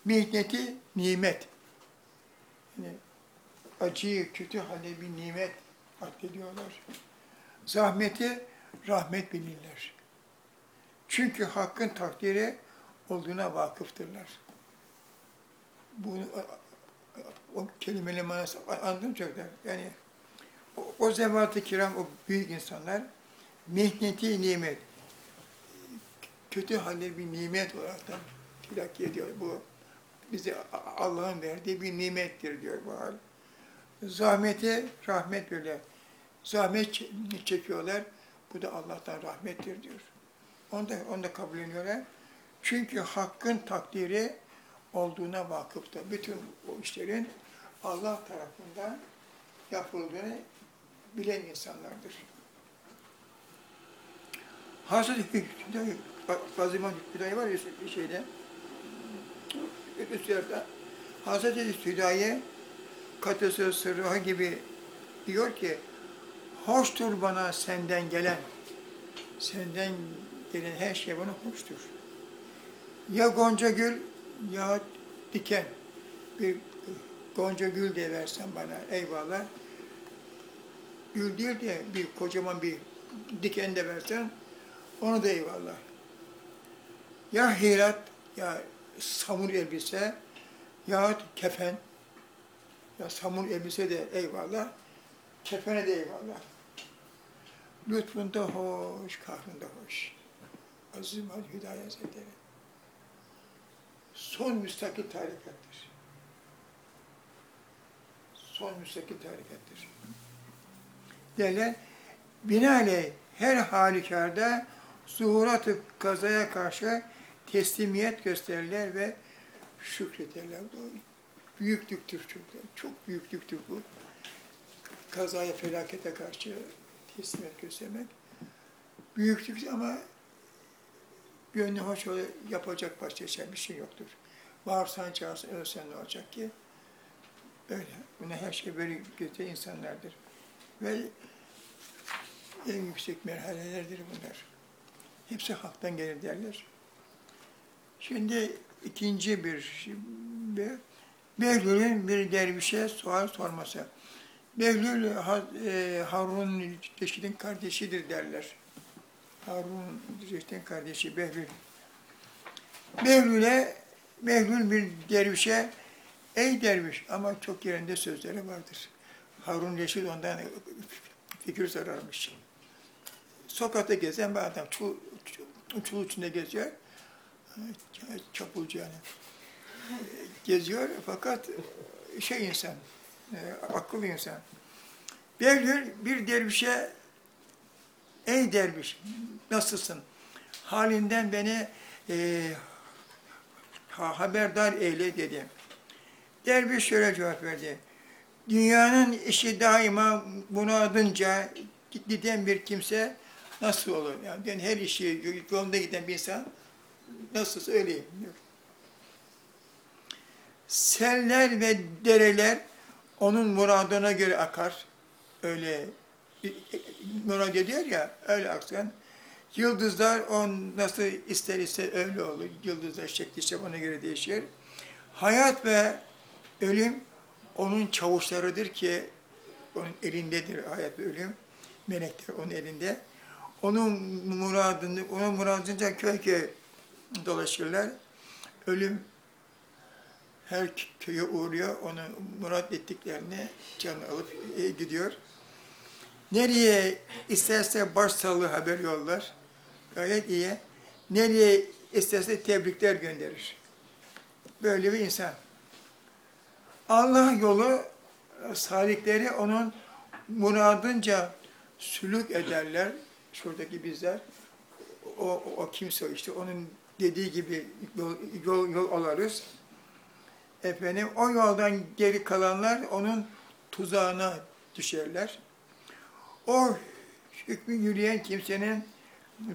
mihneti nimet. Yani acıyı, kötü hale bir nimet addediyorlar. Zahmeti rahmet bilirler. Çünkü hakkın takdiri olduğuna vakıftırlar. Bu o kelimenin manası anladım çok da. Yani o, o zevat-ı kiram, o büyük insanlar mihneti nimet, kötü halde bir nimet olarak da tilakki ediyor. Bu bize Allah'ın verdiği bir nimettir diyor bu hal. Zahmeti rahmet böyle. Zahmet çekiyorlar. Bu da Allah'tan rahmettir diyor. Onu da, onu da kabulleniyorlar. Çünkü hakkın takdiri olduğuna vakıfta. Bütün o işlerin Allah tarafından yapıldığını bilen insanlardır. Hüdayi, Fazıl İmam Hüdayi var ya şeyde, üstlerde, Hazreti Hüdayi katısı sırrı gibi diyor ki, hoştur bana senden gelen, senden gelen her şey bana hoştur. Ya gonca gül ya diken. Bir gonca gül de versen bana eyvallah. Gül değil de bir kocaman bir diken de versen onu da eyvallah. Ya hirat ya samur elbise ya kefen ya samur elbise de eyvallah. Kefene de eyvallah. Lütfunda hoş, kahrında hoş. Aziz Mahmud Hüdayi Hazretleri. Son müstakil tarikattır. Son müstakil tarikattır. Derler, binaenaleyh her halükarda zuhurat-ı kazaya karşı teslimiyet gösterirler ve şükrederler. Doğru. Büyüklüktür çocuklar. Çok büyüklüktür bu. Kazaya, felakete karşı teslimiyet göstermek. Büyüklük ama gönlü hoş öyle yapacak başka şey, bir şey yoktur. Bağırsan çağırsan ölsen ne olacak ki? Öyle. Buna her şey böyle götüren insanlardır. Ve en yüksek merhalelerdir bunlar. Hepsi halktan gelir derler. Şimdi ikinci bir, bir Behlül'ün bir dervişe sual sorması. Behlül e, Harun Reşid'in kardeşidir derler. Harun Reşid'in kardeşi Behlül. Behlül'e, Behlül bir dervişe, ey derviş ama çok yerinde sözleri vardır. Harun Reşid ondan fikir sorarmış. Sokakta gezen bir adam, çul, çul içinde geziyor. Çapulcu yani. Geziyor fakat şey insan, e, akıllı insan. Gün bir dervişe, ey derviş nasılsın? Halinden beni e, ha- haberdar eyle dedi. Derviş şöyle cevap verdi. Dünyanın işi daima bunadınca giden bir kimse nasıl olur? Yani ben her işi yolunda giden bir insan nasılsa öyleyim diyor. Seller ve dereler onun muradına göre akar. Öyle murad ediyor ya, öyle aksın. Yıldızlar o nasıl ister ise öyle olur. Yıldızlar şekli ise ona göre değişir. Hayat ve ölüm onun çavuşlarıdır ki onun elindedir hayat ve ölüm. Melekler onun elinde. Onun muradını, onun muradınca köy köy dolaşırlar. Ölüm her köye uğruyor, onu murat ettiklerini canı alıp e, gidiyor. Nereye isterse başsağlığı haber yollar. Gayet iyi. Nereye isterse tebrikler gönderir. Böyle bir insan. Allah yolu salikleri onun muradınca sülük ederler. Şuradaki bizler. O, o, o kimse işte onun dediği gibi yol, yol, yol alırız. Efendim o yoldan geri kalanlar onun tuzağına düşerler. O hükmü yürüyen kimsenin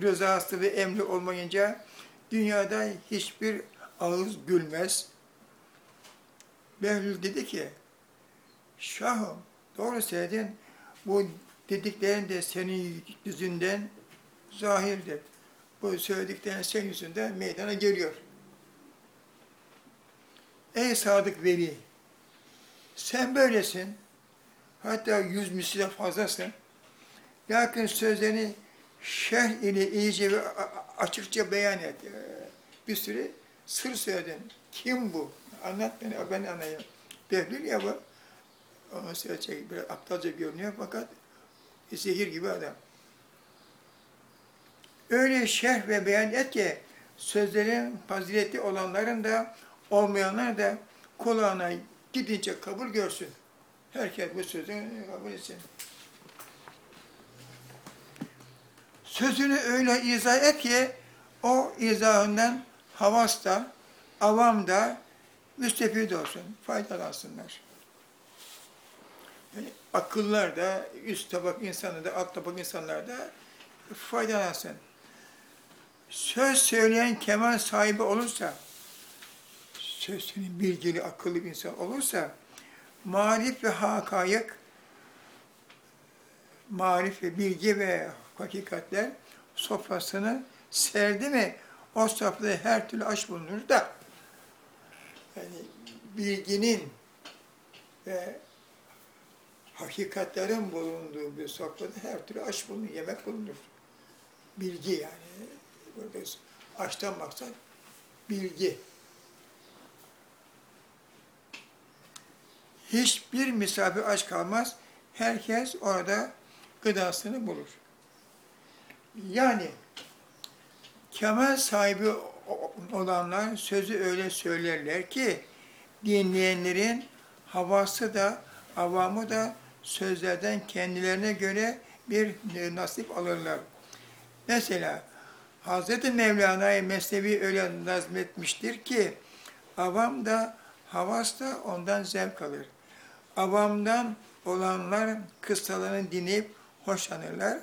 rızası ve emri olmayınca dünyada hiçbir ağız gülmez. Behlül dedi ki, Şahım doğru söyledin, bu dediklerin de senin yüzünden zahirdir. Bu söylediklerin senin yüzünden meydana geliyor. Ey sadık veli, sen böylesin, hatta yüz misle fazlasın. Lakin sözlerini şerh ile iyice ve açıkça beyan et. Ee, Bir sürü sır söyledin. Kim bu? Anlat beni, ben anlayayım. Behlül ya bu. Onu söyleyecek, biraz aptalca görünüyor fakat zehir gibi adam. Öyle şerh ve beyan et ki sözlerin faziletli olanların da olmayanlar da kulağına gidince kabul görsün. Herkes bu sözü kabul etsin. Sözünü öyle izah et ki o izahından havas da, avam da müstefid olsun, faydalansınlar. Yani akıllar da, üst tabak insanı da, alt tabak insanlar da faydalansın. Söz söyleyen kemal sahibi olursa, sözünün bilgili, akıllı bir insan olursa, marif ve hakayık, marif ve bilgi ve hakikatler sofrasını serdi mi, o sofrada her türlü aş bulunur da, yani bilginin ve hakikatlerin bulunduğu bir sofrada her türlü aş bulunur, yemek bulunur. Bilgi yani. Burada aştan maksat bilgi. Hiçbir misafir aç kalmaz. Herkes orada gıdasını bulur. Yani Kemal sahibi olanlar sözü öyle söylerler ki dinleyenlerin havası da avamı da sözlerden kendilerine göre bir nasip alırlar. Mesela Hz. Mevlana'yı Mesnevi öyle nazmetmiştir ki avam da havas da ondan zevk alır. Avamdan olanlar kıssalarını dinleyip hoşlanırlar.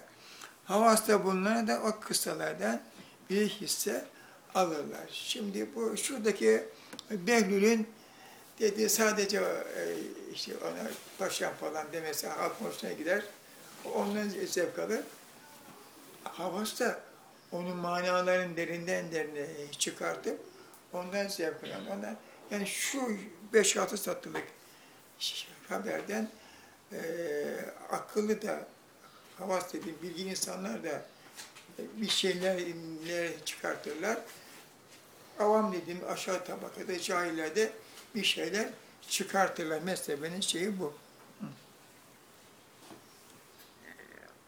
Havasta bulunanlar da o kıssalardan bir hisse alırlar. Şimdi bu şuradaki Behlül'ün dediği sadece e, işte ona paşam falan demesi halk hoşuna gider. Ondan zevk alır. Havas da onun manaların derinden derine çıkartıp ondan zevk alır. Ondan, yani şu 5-6 satırlık haberden e, akıllı da havas dediğim bilgi insanlar da bir şeyler çıkartırlar. Avam dediğim aşağı tabakada cahiller de bir şeyler çıkartırlar. Mezhebenin şeyi bu.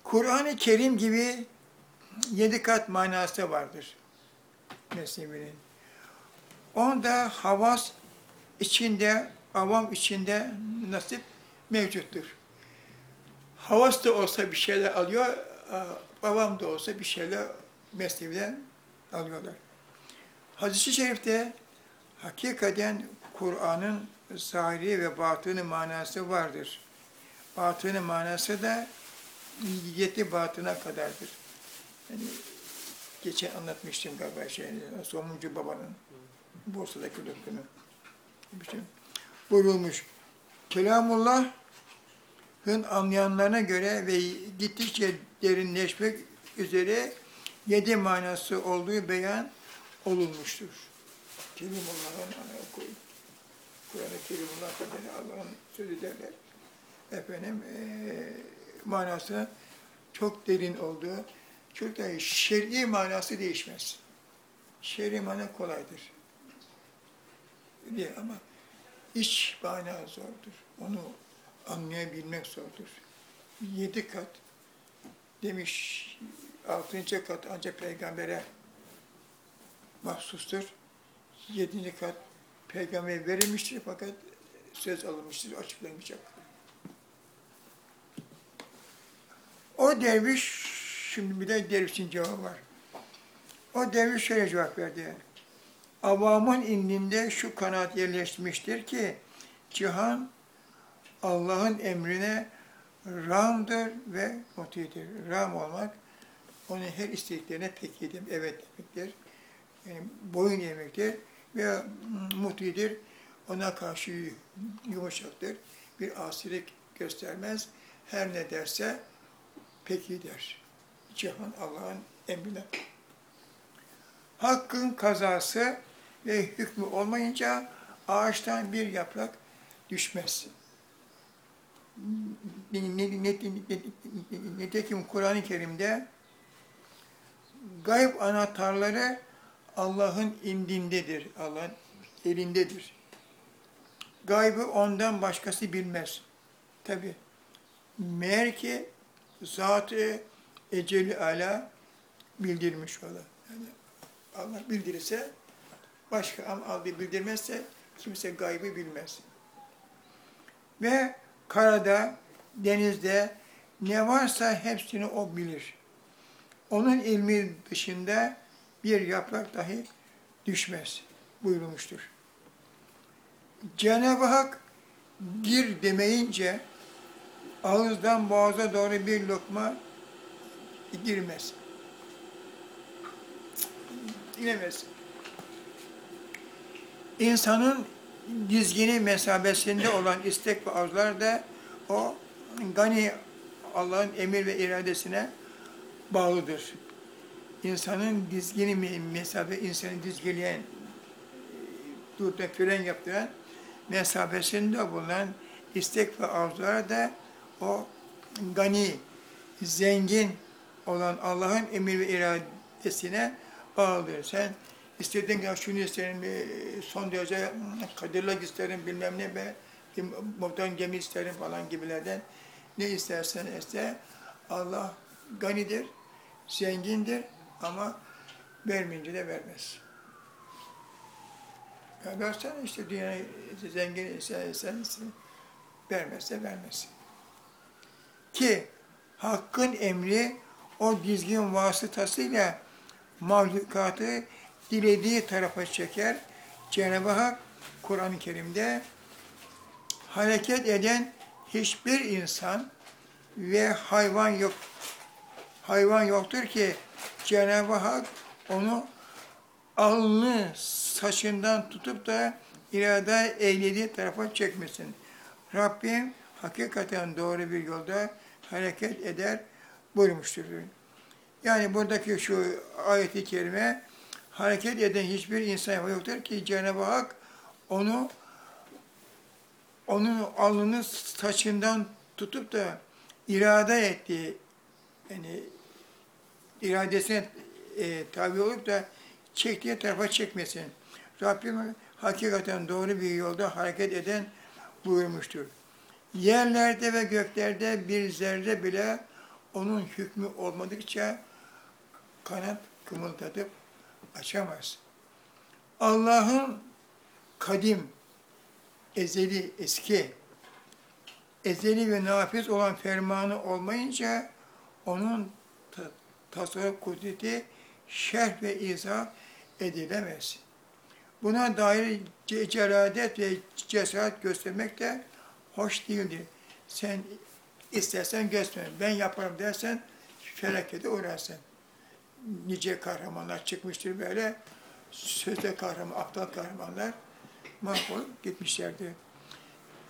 Kur'an-ı Kerim gibi yedi kat manası vardır mezhebinin. Onda havas içinde, avam içinde nasip mevcuttur. Havas da olsa bir şeyler alıyor, avam da olsa bir şeyler mezhebiden alıyorlar. Hadis-i şerifte hakikaten Kur'an'ın zahiri ve batını manası vardır. Batını manası da yedi batına kadardır. Yani geçen anlatmıştım galiba şey, Somuncu Baba'nın Bursa'daki. Bütün buyurulmuş. Kelamullah'ın anlayanlarına göre ve gittikçe derinleşmek üzere yedi manası olduğu beyan olunmuştur. Kelimullah'ın Kur'an-ı Kerimullah kadar Allah'ın sözü derler. Efendim e, manası çok derin olduğu, çok da şer'i manası değişmez. Şer'i mana kolaydır. Diye ama iç mana zordur. Onu anlayabilmek zordur. Yedi kat demiş, altıncı kat ancak peygambere mahsustur. Yedinci kat peygamber verilmiştir fakat söz alınmıştır, açıklamayacak. O derviş, şimdi bir de dervişin cevabı var. O derviş şöyle cevap verdi. Avamın indinde şu kanaat yerleşmiştir ki, cihan Allah'ın emrine ramdır ve mutidir. Ram olmak, onun her istediklerine peki demek, evet demektir. Yani boyun eğmektir ve mutidir. Ona karşı yumuşaktır. Bir asilik göstermez. Her ne derse peki der. Cihan Allah'ın emrine. Hakkın kazası ve hükmü olmayınca ağaçtan bir yaprak düşmez. Nitekim Kur'an-ı Kerim'de gayb anahtarları Allah'ın indindedir, Allah'ın elindedir. Gaybı ondan başkası bilmez. Tabi. Meğer ki Zat-ı Eceli Ala bildirmiş ola. Yani Allah bildirirse başka ama Allah bildirmezse kimse gaybı bilmez. Ve karada, denizde ne varsa hepsini o bilir. Onun ilmi dışında bir yaprak dahi düşmez buyurulmuştur. Cenab-ı Hak gir demeyince ağızdan boğaza doğru bir lokma girmez. İnemez. İnsanın dizgini mesabesinde olan istek ve arzular da o gani Allah'ın emir ve iradesine bağlıdır. İnsanın dizgini mesabe, insanı dizgileyen, durda fren yaptıran mesabesinde bulunan istek ve arzular da o gani, zengin olan Allah'ın emir ve iradesine bağlıdır. Sen istediğin ya şunu isterim, son derece kadirlik isterim, bilmem ne be, motor gemi isterim falan gibilerden ne istersen iste. Allah ganidir, zengindir ama Vermeyince de vermez. Ya versen işte dünyayı zengin sen, sensin. Vermezse vermez. Ki hakkın emri o dizgin vasıtasıyla mahlukatı dilediği tarafa çeker. Cenab-ı Hak Kur'an-ı Kerim'de hareket eden hiçbir insan ve hayvan yok. Hayvan yoktur ki Cenab-ı Hak onu alnı saçından tutup da irade eylediği tarafa çekmesin. Rabbim hakikaten doğru bir yolda hareket eder buyurmuştur. Yani buradaki şu ayeti kerime hareket eden hiçbir insan yoktur ki Cenab-ı Hak onu onun alnını saçından tutup da irade ettiği yani iradesine e, tabi olup da çektiği tarafa çekmesin. Rabbim hakikaten doğru bir yolda hareket eden buyurmuştur. Yerlerde ve göklerde bir zerre bile onun hükmü olmadıkça kanat kımıldatıp açamaz. Allah'ın kadim, ezeli, eski, ezeli ve nafiz olan fermanı olmayınca onun ta- tasarruf kudreti şerh ve izah edilemez. Buna dair ce- ceradet ve cesaret göstermek de hoş değildir. Sen istersen göster, ben yaparım dersen felakete uğrarsın. Nice kahramanlar çıkmıştır böyle, sözde kahraman, aptal kahramanlar mahvolup gitmişlerdir.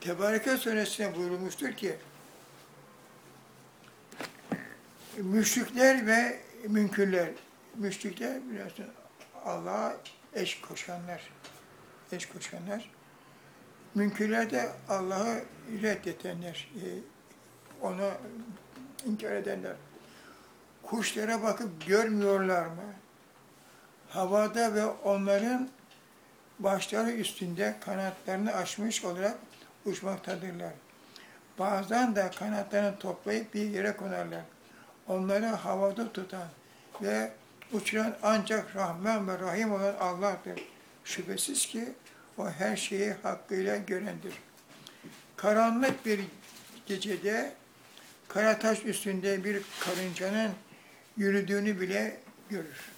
Tebareke suresine buyurulmuştur ki, müşrikler ve münkürler, müşrikler biliyorsun Allah'a eş koşanlar, eş koşanlar, münkürler de Allah'ı reddetenler, e, onu inkar edenler. Kuşlara bakıp görmüyorlar mı? Havada ve onların başları üstünde kanatlarını açmış olarak uçmaktadırlar. Bazen de kanatlarını toplayıp bir yere konarlar. Onları havada tutan ve uçuran ancak Rahman ve Rahim olan Allah'tır. Şüphesiz ki o her şeyi hakkıyla görendir. Karanlık bir gecede karataş üstünde bir karıncanın yürüdüğünü bile görür.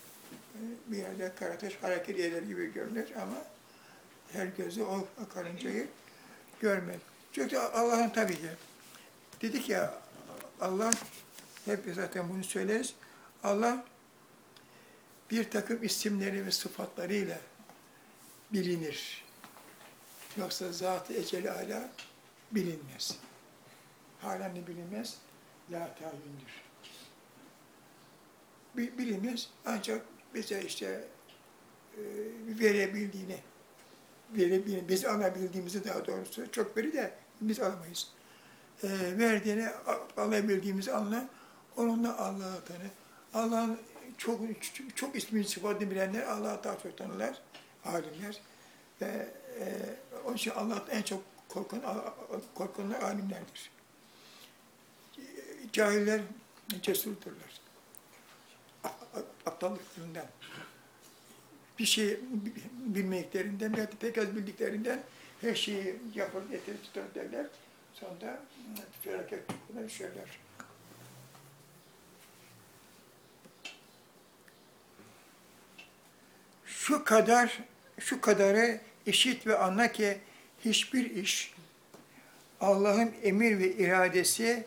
Bir yerde karataş hareket eder gibi görünür ama her gözü o karıncayı görmez. Çünkü Allah'ın tabii ki dedik ya Allah hep zaten bunu söyleriz. Allah bir takım isimleri ve sıfatlarıyla bilinir. Yoksa zat-ı eceli ala bilinmez. Halen de bilinmez, la tayyündür. Bi- Bilinmez ancak bize işte e, verebildiğini, verebildiğini, biz alabildiğimizi daha doğrusu çok veri de biz alamayız. E, verdiğini alabildiğimizi anla, onunla Allah'ı tanı. Allah'ın çok çok ismini sıfatını bilenler Allah'ı daha çok tanırlar, alimler. Ve e, onun için Allah'tan en çok korkan, korkanlar alimlerdir. Cahiller cesurdurlar. A- a- Aptallıklarından. Bir şey bilmeklerinden veya pek az bildiklerinden her şeyi yapar, getirir, tutar derler. Sonra felaket çukuruna düşerler. Şu kadar, şu kadarı işit ve anla ki hiçbir iş Allah'ın emir ve iradesi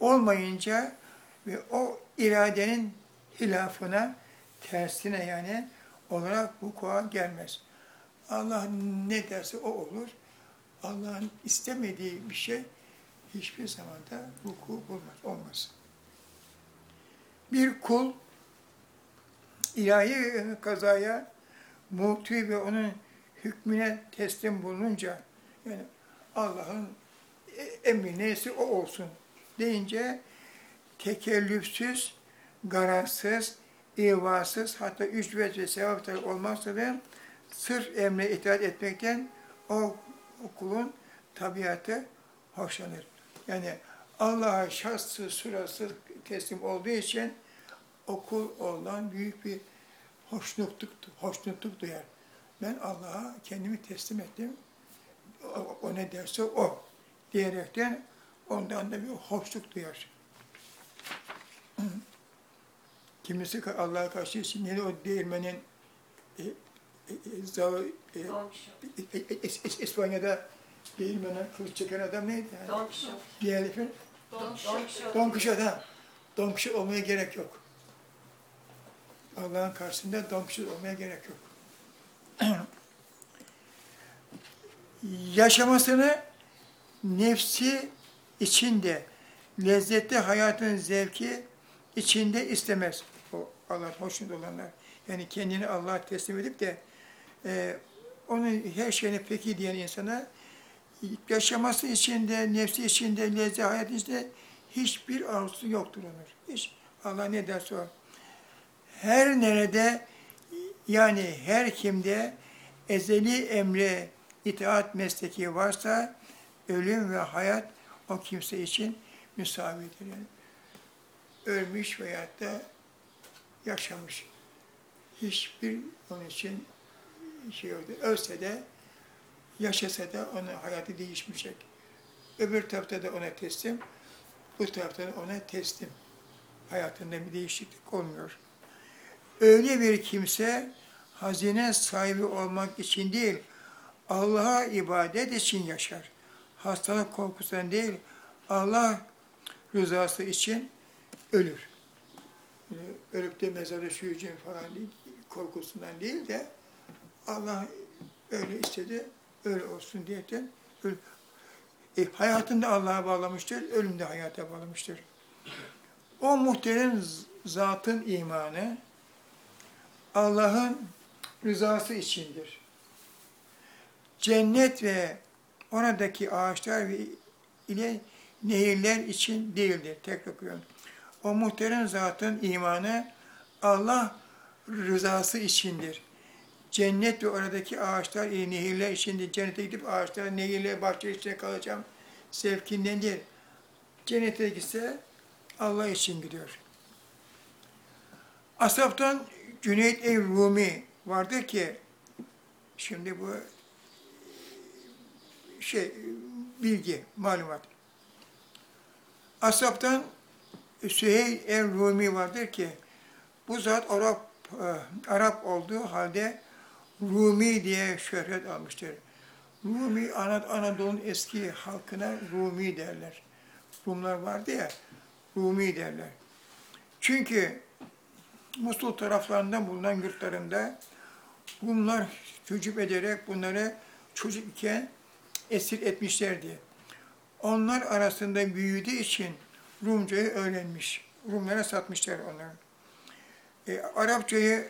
olmayınca ve o iradenin hilafına, tersine yani olarak vuku'a gelmez. Allah ne derse o olur. Allah'ın istemediği bir şey hiçbir zamanda vuku bulmaz, olmaz. Bir kul ilahi kazaya muhti ve onun hükmüne teslim bulununca yani Allah'ın emri neyse o olsun deyince tekellüfsüz, garazsız, ivasız hatta ücret ve sevaplar olmaksızın sırf emre itaat etmekten o, o kulun tabiatı hoşlanır. Yani Allah'a şahsız, surasız teslim olduğu için o kul olan büyük bir hoşnutluk, hoşnutluk duyar. Ben Allah'a kendimi teslim ettim. O, o ne derse o diyerekten ondan da bir hoşluk duyar. Kimisi Allah'a karşı yine o değirmenin e, e, e, zav- e, e, e, İspanya'da değirmene kılıç çeken adam neydi? Yani? Don Kişot. Bir herifin Don Kişot. Don Kişot ha. Don Kişot olmaya gerek yok. Allah'ın karşısında Don Kişot olmaya gerek yok. Yaşamasını nefsi içinde, lezzetli hayatın zevki içinde istemez. O Allah hoşnut olanlar. Yani kendini Allah'a teslim edip de e, onun her şeyine peki diyen insana yaşaması içinde, nefsi içinde, lezzet hayat içinde hiçbir arzusu yoktur onun. Hiç. Allah ne derse o. Her nerede yani her kimde ezeli emre itaat mesleki varsa ölüm ve hayat o kimse için müsavidir. Yani ölmüş veyahut da yaşamış. Hiçbir onun için şey yoktur. Ölse de yaşasa da onun hayatı değişmeyecek. Öbür tarafta da ona teslim, bu tarafta da ona teslim. Hayatında bir değişiklik olmuyor. Öyle bir kimse hazine sahibi olmak için değil, Allah'a ibadet için yaşar. Hastalık korkusundan değil, Allah rızası için ölür. Yani ölüp de mezara düşeceğim falan korkusundan değil de Allah öyle istedi, öyle olsun diyetten öl- e, hayatını da Allah'a bağlamıştır, ölüm de hayata bağlamıştır. O muhterem zatın imanı Allah'ın rızası içindir. Cennet ve oradaki ağaçlar ve ile nehirler için değildir. Tekrar okuyorum. O muhterem zatın imanı Allah rızası içindir cennet ve oradaki ağaçlar, e, nehirler içinde cennete gidip ağaçlar, nehirler, bahçe içinde kalacağım sevkinden değil. Cennete gitse Allah için gidiyor. Asaptan Cüneyt el Rumi vardır ki, şimdi bu şey bilgi, malumat. Asaptan Süheyl el Rumi vardır ki, bu zat Arap e, Arap olduğu halde Rumi diye şöhret almıştır. Rumi, Anad Anadolu'nun eski halkına Rumi derler. Rumlar vardı ya, Rumi derler. Çünkü Musul taraflarında bulunan yurtlarında Rumlar hücum ederek bunları çocuk esir etmişlerdi. Onlar arasında büyüdüğü için Rumcayı öğrenmiş. Rumlara satmışlar onları. E, Arapçayı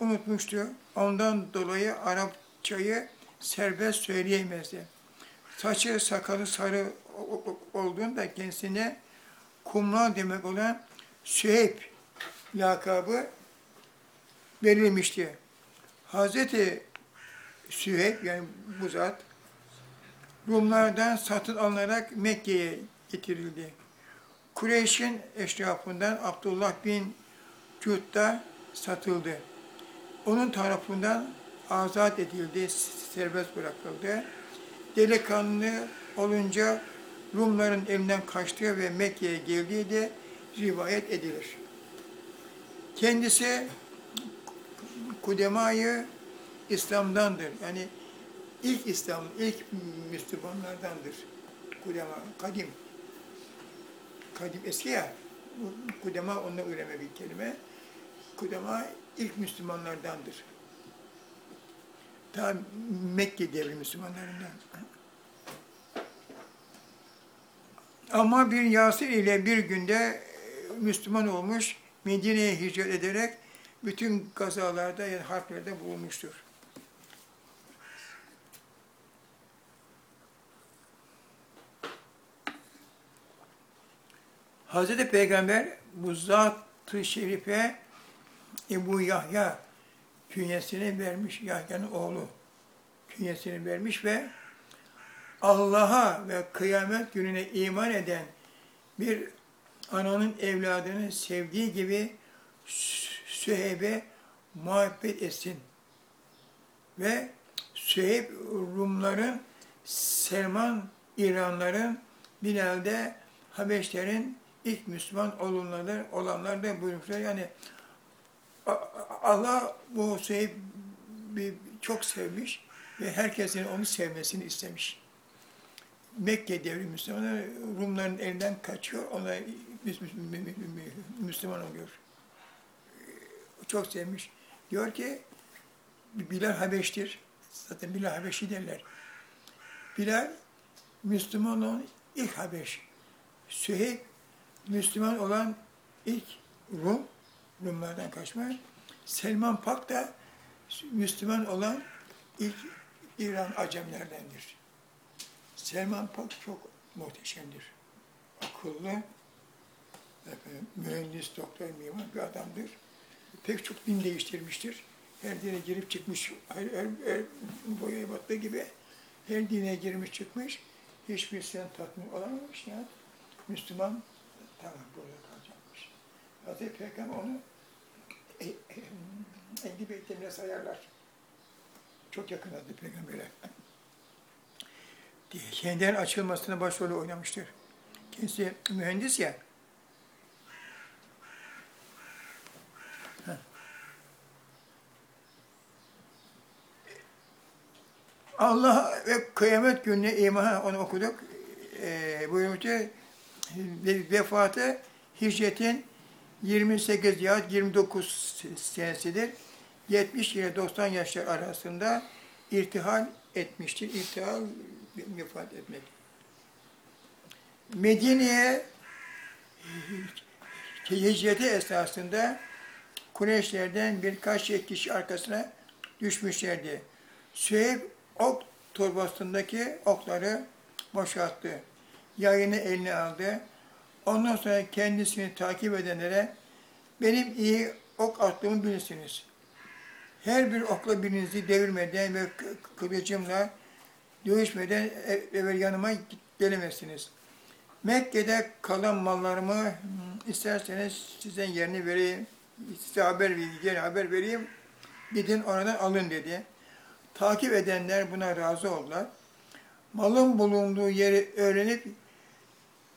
unutmuştu. Ondan dolayı Arapçayı serbest söyleyemezdi. Saçı sakalı sarı olduğunda kendisine kumral demek olan Süheyb lakabı verilmişti. Hazreti Süheyb yani bu zat Rumlardan satın alınarak Mekke'ye getirildi. Kureyş'in eşrafından Abdullah bin Cud'da satıldı. Onun tarafından azat edildi, serbest bırakıldı. Delikanlı olunca Rumların elinden kaçtığı ve Mekke'ye geldiği de rivayet edilir. Kendisi Kudemayı İslam'dandır. Yani ilk İslam, ilk Müslümanlardandır. Kudema, kadim. Kadim eski ya. Kudema onunla üreme bir kelime. Kudema ilk Müslümanlardandır. Ta Mekke devri Müslümanlarından. Ama bir Yasir ile bir günde e, Müslüman olmuş, Medine'ye hicret ederek bütün gazalarda yani harplerde bulunmuştur. Hazreti Peygamber bu zat-ı şerife Ebu Yahya künyesini vermiş, Yahya'nın oğlu künyesini vermiş ve Allah'a ve kıyamet gününe iman eden bir ananın evladını sevdiği gibi Süheyb'e muhabbet etsin. Ve Süheyb Rumların, Selman İranların, Bilal'de Habeşlerin ilk Müslüman olanlar, olanlar da buyurmuşlar. Yani Allah bu Süheyb'i çok sevmiş ve herkesin onu sevmesini istemiş. Mekke devri Müslümanlar Rumların elinden kaçıyor, ona Müslüman oluyor. Çok sevmiş. Diyor ki Bilal Habeş'tir. Zaten Bilal Habeşi derler. Bilal Müslüman olan ilk Habeş. Süheyb Müslüman olan ilk Rum, Rumlardan kaçma. Selman Pak da Müslüman olan ilk İran Acemlerdendir. Selman Pak çok muhteşemdir. Akıllı, efendim, mühendis, doktor, mimar bir adamdır. Pek çok din değiştirmiştir. Her dine girip çıkmış, her, her, her boyaya battığı gibi her dine girmiş çıkmış. Hiçbirisinden tatmin olamamış ya. Müslüman tamam burada kalacakmış. Hazreti Peygamber onu e, e, Ehli Beyt'e sayarlar. Çok yakın Hazreti Peygamber'e. Kendilerinin açılmasına başrolü oynamıştır. Kendisi mühendis ya. Allah ve kıyamet gününe iman onu okuduk. Ee, buyurmuştu. Ve- Vefatı hicretin 28 yahut 29 senesidir. 70 ile 90 yaşlar arasında irtihal etmiştir. İrtihal vefat etmek. Medine'ye hicreti esasında Kureyşlerden birkaç kişi arkasına düşmüşlerdi. Süheyb ok torbasındaki okları boşalttı. Yayını eline aldı. Ondan sonra kendisini takip edenlere benim iyi ok attığımı bilirsiniz. Her bir okla birinizi devirmeden ve kı- kılıcımla dövüşmeden evvel yanıma gelemezsiniz. Mekke'de kalan mallarımı hı, isterseniz sizden yerini vereyim, size haber vereyim, yeni haber vereyim, gidin oradan alın dedi. Takip edenler buna razı oldular. Malın bulunduğu yeri öğrenip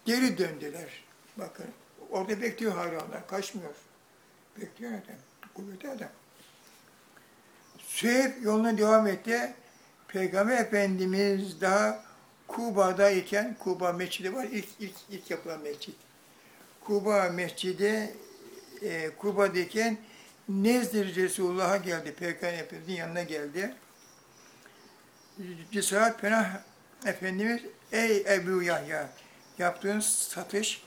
geri döndüler. Bakın orada bekliyor hayranlar, kaçmıyor. Bekliyor adam, kuvvetli adam. Süheyb yoluna devam etti. Peygamber Efendimiz daha Kuba'da iken, Kuba Mescidi var, ilk, ilk, ilk yapılan mescid. Kuba Mescidi, e, Kuba'dayken Nezdir Resulullah'a geldi, Peygamber Efendimiz'in yanına geldi. Cesaret Penah Efendimiz, ey Ebu Yahya, yaptığın satış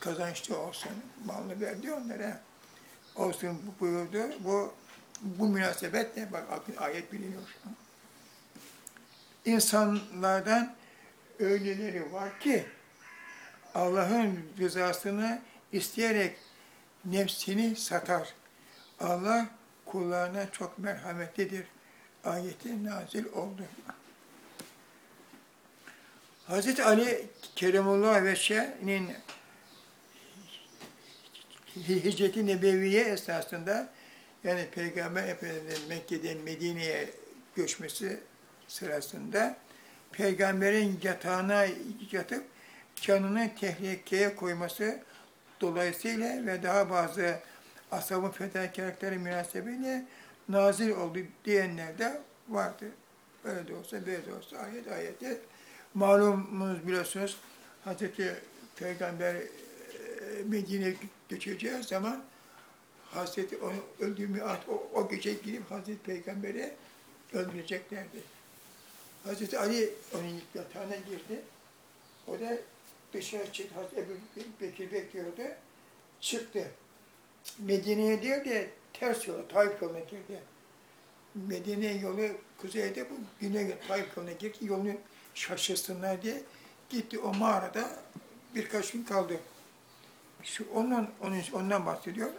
kazançlı olsun, malını verdi onlara. Olsun buyurdu. Bu bu münasebetle bak ayet biliniyor. İnsanlardan öyleleri var ki Allah'ın rızasını isteyerek nefsini satar. Allah kullarına çok merhametlidir. Ayeti nazil oldu. Hazreti Ali Kerimullah Veşe'nin Hicret-i Nebeviye esasında yani Peygamber Efendimiz'in Mekke'den Medine'ye göçmesi sırasında Peygamber'in yatağına yatıp canını tehlikeye koyması dolayısıyla ve daha bazı ashabın fedakarlıkları münasebeyle nazil oldu diyenler de vardı. Öyle de olsa böyle de olsa ayet ayette malumunuz biliyorsunuz Hazreti Peygamber e, Medine'ye göçeceği zaman Hazreti onu öldüğümü at, o, o gece gidip Hazreti Peygamber'i öldüreceklerdi. Hazreti Ali onun yatağına girdi. O da dışarı çıktı. Hazreti Ebu Bekir bekliyordu. Çıktı. Medine'ye değil de ters yola, Tayyip yoluna girdi. Medine yolu kuzeyde bu güney Tayyip yoluna girdi. Yolunu şaşırsınlar diye gitti o mağarada birkaç gün kaldı. Şu ondan, onun, ondan bahsediyor.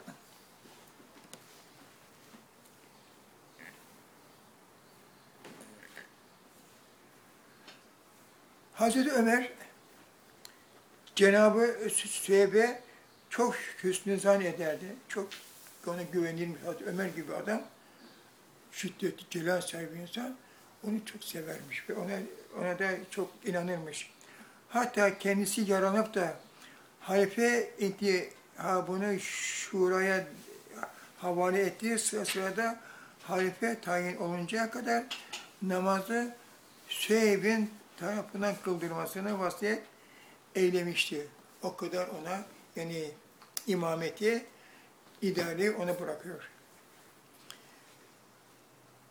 Hazreti Ömer Cenabı Süheybe çok hüsnü zan ederdi. Çok ona güvenilmiş. Hazreti Ömer gibi adam, şiddetli, celal sahibi insan, onu çok severmiş ve ona, ona da çok inanırmış. Hatta kendisi yaralanıp da halife intihabını şuraya havale ettiği sıra sırada halife tayin oluncaya kadar namazı Süheyb'in tarafından kıldırmasını vasiyet eylemişti. O kadar ona yani imameti, idareyi ona bırakıyor.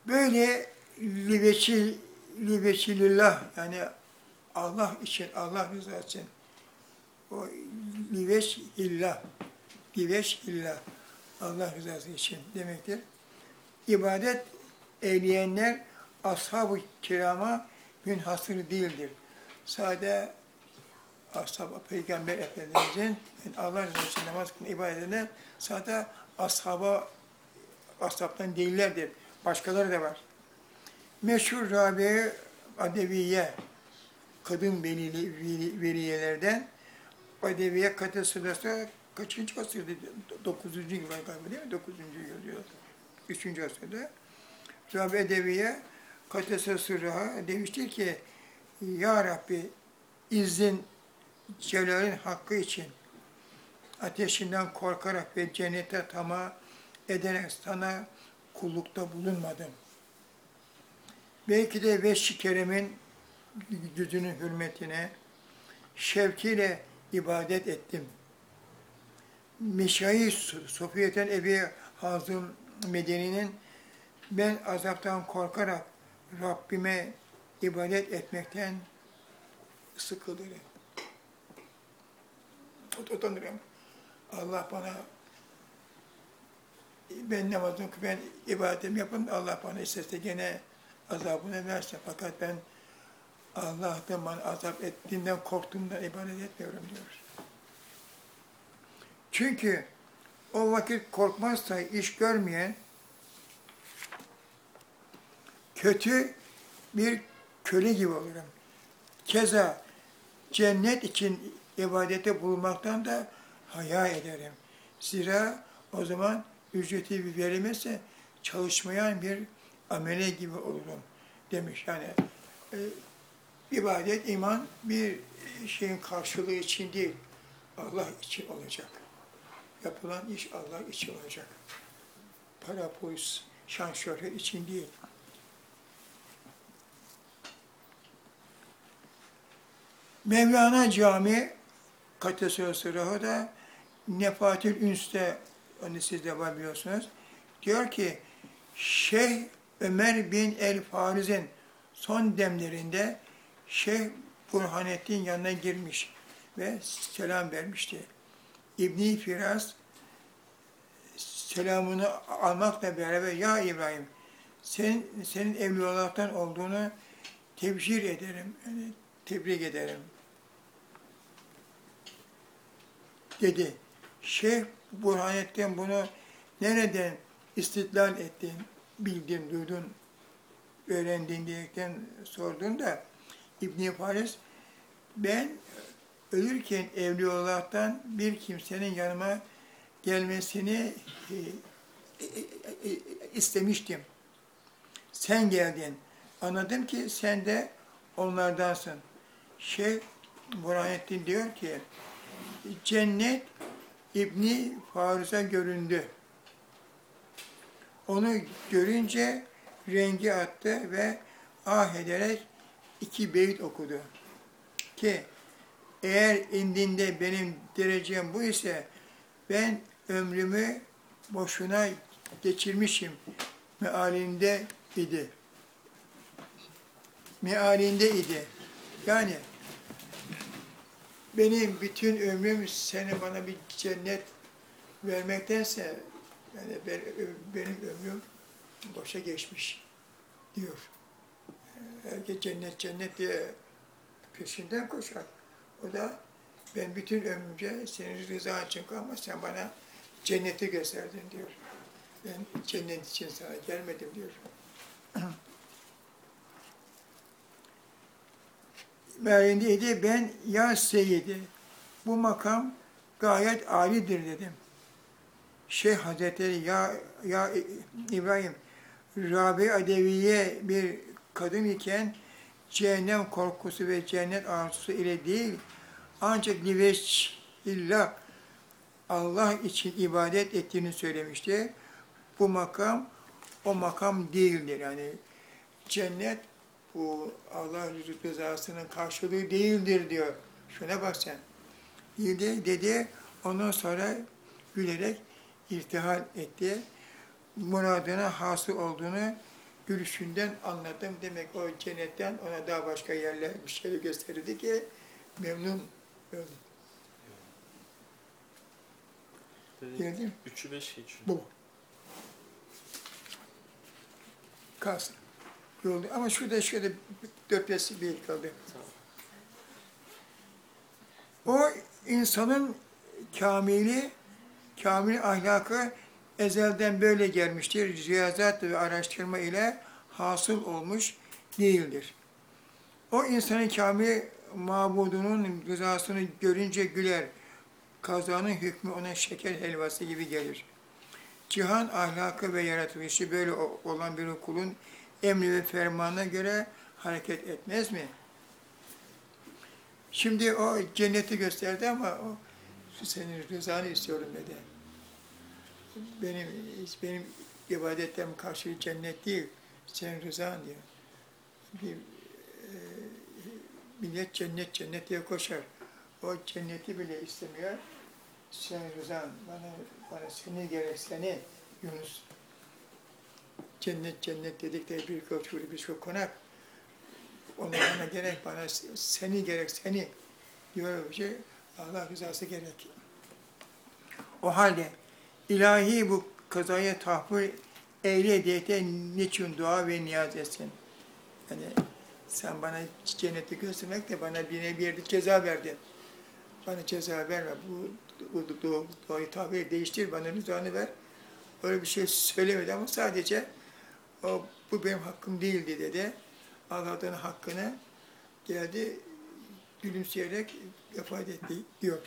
Böyle liveçil, liveçilillah yani Allah için, Allah rızası için o liveç illah, liveç illah Allah rızası için demektir. İbadet eyleyenler ashab-ı kirama münhasır değildir. Sade ashab Peygamber Efendimizin yani Allah rızası için namaz kılın ibadetine sade ashaba ashabtan değillerdir. Başkaları da var. Meşhur Rabi Adeviye kadın velili, veli, veliyelerden Adeviye Sırası kaçıncı asırda? 9. yıl galiba değil mi? 9. yıl diyor. 3. asırda. Rabi Edeviye Sırrıha demiştir ki Ya Rabbi izzin celalin hakkı için ateşinden korkarak ve cennete tamah ederek sana kullukta bulunmadım. Belki de Veşi Kerem'in yüzünün hürmetine şevkiyle ibadet ettim. Meşayi Sofiyeten Ebi Hazım Medeni'nin ben azaptan korkarak Rabbime ibadet etmekten sıkılırım. Utanırım. Allah bana ben namazım, ben ibadetimi yapın, Allah bana istese gene azabını verse. Fakat ben Allah'tan bana azap ettiğinden korktuğumdan ibadet etmiyorum diyor. Çünkü o vakit korkmazsa iş görmeyen kötü bir köle gibi olurum. Keza cennet için ibadete bulunmaktan da haya ederim. Zira o zaman ücreti verilmezse çalışmayan bir amele gibi olurum demiş. Yani e, ibadet, iman bir şeyin karşılığı için değil, Allah için olacak. Yapılan iş Allah için olacak. Para, pul, şan, için değil. Mevlana Cami Katesö Sırahı'da Nefatül Üns'te onu siz de var biliyorsunuz. Diyor ki Şeyh Ömer bin El Fariz'in son demlerinde Şeyh Burhanettin yanına girmiş ve selam vermişti. İbni Firas selamını almakla beraber ya İbrahim sen, senin evli Allah'tan olduğunu tebşir ederim, yani tebrik ederim dedi. Şeyh Burhanettin bunu nereden istidlal ettin, bildin, duydun, öğrendin diyerekten sorduğunda İbn Faris ben ölürken Evliyaullah'tan bir kimsenin yanıma gelmesini e, e, e, istemiştim. Sen geldin. Anladım ki sen de onlardansın. Şeyh Burhanettin diyor ki cennet İbni Farus'a göründü. Onu görünce rengi attı ve ah ederek iki beyit okudu. Ki eğer indinde benim derecem bu ise ben ömrümü boşuna geçirmişim mealinde idi. Mealinde idi. Yani benim bütün ömrüm seni bana bir cennet vermektense yani ben, benim ömrüm boşa geçmiş diyor. Herkes cennet cennet diye peşinden koşar. O da ben bütün ömrümce senin rızan için ama sen bana cenneti gösterdin diyor. Ben cennet için sana gelmedim diyor. Mealindeydi ben ya Seyyidi bu makam gayet alidir dedim. Şeyh Hazretleri ya, ya İbrahim Rabi Adeviye bir kadın iken cehennem korkusu ve cennet arzusu ile değil ancak liveç illa Allah için ibadet ettiğini söylemişti. Bu makam o makam değildir. Yani cennet bu Allah rızasının karşılığı değildir diyor. Şuna bak sen. Dedi, dedi ondan sonra gülerek irtihal etti. Muradına hasıl olduğunu gülüşünden anladım. Demek o cennetten ona daha başka yerler bir şey gösterirdi ki memnun oldu. Mi? Üçü beş geçiyor. Bu. Kalsın. Yolda. Ama şurada şöyle beş bir kaldı. O insanın kamili, kamil ahlakı ezelden böyle gelmiştir. Riyazat ve araştırma ile hasıl olmuş değildir. O insanın kamil mabudunun rızasını görünce güler. Kazanın hükmü ona şeker helvası gibi gelir. Cihan ahlakı ve yaratılışı böyle olan bir kulun emri ve fermanına göre hareket etmez mi? Şimdi o cenneti gösterdi ama o senin rızanı istiyorum dedi. Benim benim ibadetlerim karşılığı cennet değil, senin rızan diyor. Bir e, millet cennet cennet diye koşar. O cenneti bile istemiyor. Sen rızan, bana, bana seni gerek seni Yunus. Cennet cennet dedik de bir koşkuru bir çok konak. Ona bana gerek, bana seni gerek seni diyor bir şey. Allah rızası gerek. O halde ilahi bu kazaya tahvil eyle diye de niçin dua ve niyaz etsin. Yani sen bana cenneti göstermek de bana bir yerde ceza verdin. Bana ceza verme. Bu, bu, bu, bu duayı tabiri değiştir, bana rızanı ver. Öyle bir şey söylemedi ama sadece o, bu benim hakkım değildi dedi. Allah'tan hakkını geldi gülümseyerek vefat etti diyor.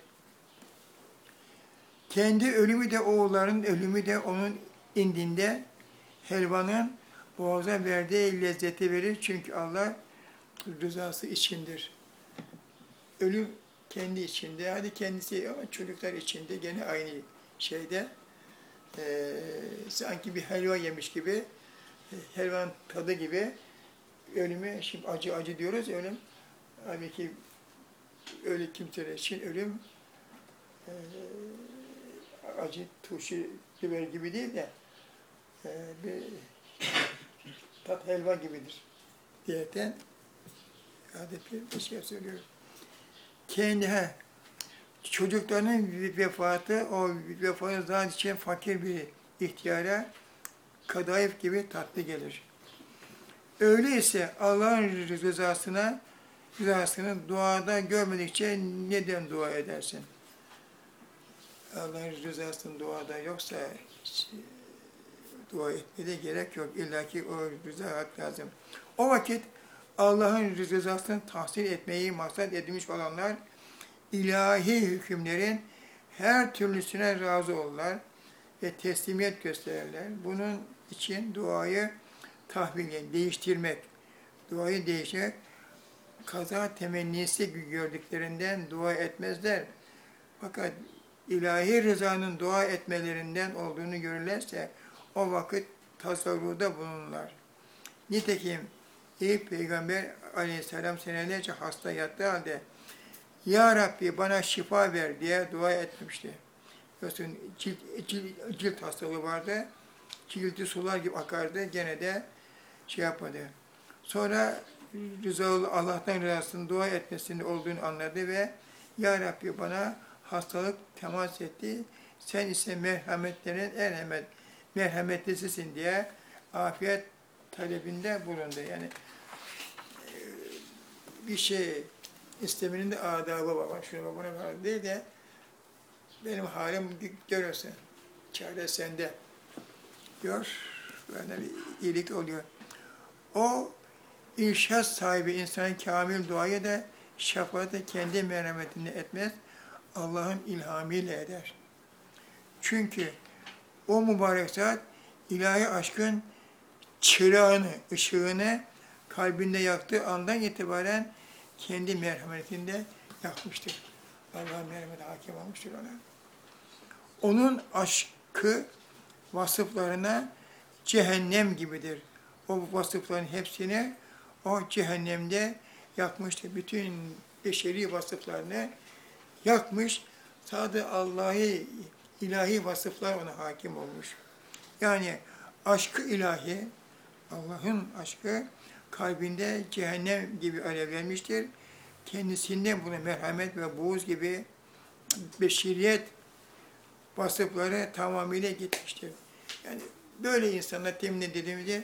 Kendi ölümü de oğulların ölümü de onun indinde helvanın boğaza verdiği lezzeti verir. Çünkü Allah rızası içindir. Ölüm kendi içinde, hadi kendisi ama çocuklar içinde gene aynı şeyde. Ee, sanki bir helva yemiş gibi, helvanın tadı gibi ölümü, şimdi acı acı diyoruz ölüm. Halbuki öyle kimseler için ölüm e, acı turşu biber gibi değil de e, bir tat helva gibidir diyerekten adet bir, şey söylüyorum. Kendi he, çocuklarının vefatı o vefatı zaten için fakir bir ihtiyara kadayıf gibi tatlı gelir. Öyleyse Allah'ın rızasına rızasını duada görmedikçe neden dua edersin? Allah'ın rızasının duada yoksa e, dua etmeye de gerek yok. İlla ki o rıza lazım. O vakit Allah'ın rızasını tahsil etmeyi maksat edilmiş olanlar ilahi hükümlerin her türlüsüne razı olurlar ve teslimiyet gösterirler. Bunun için duayı tahvil, değiştirmek, duayı değiştirmek, kaza temennisi gördüklerinden dua etmezler. Fakat ilahi rızanın dua etmelerinden olduğunu görürlerse o vakit tasavvurda bulunurlar. Nitekim İlk Peygamber aleyhisselam senelerce hasta yattığı halde Ya Rabbi bana şifa ver diye dua etmişti. Biliyorsun cilt, cilt, cilt hastalığı vardı. Cildi sular gibi akardı. Gene de şey yapmadı. Sonra rızalı Allah'tan rızasının dua etmesinin olduğunu anladı ve Ya Rabbi bana hastalık temas etti. Sen ise merhametlerin en hemen merhametlisisin diye afiyet talebinde bulundu. Yani e, bir şey istemenin de adabı var. Şuna buna bak değil de benim halim görüyorsun. Çare sende. Diyor. Böyle bir iyilik oluyor. O irşat sahibi insanın kamil duayı da şefaati kendi merhametini etmez. Allah'ın ilhamıyla eder. Çünkü O mübarek zat ilahi aşkın çırağını, ışığını kalbinde yaktığı andan itibaren kendi merhametinde yakmıştır. Allah'ın merhameti hakim olmuştur ona. Onun aşkı vasıflarına cehennem gibidir. O vasıfların hepsini o cehennemde yakmıştır. Bütün beşeri vasıflarını yakmış. Sadece Allah'ı ilahi vasıflar ona hakim olmuş. Yani aşkı ilahi, Allah'ın aşkı kalbinde cehennem gibi alevlenmiştir. Kendisinde buna merhamet ve buğuz gibi beşeriyet vasıfları tamamıyla gitmiştir. Yani böyle insanlar temin dediğimde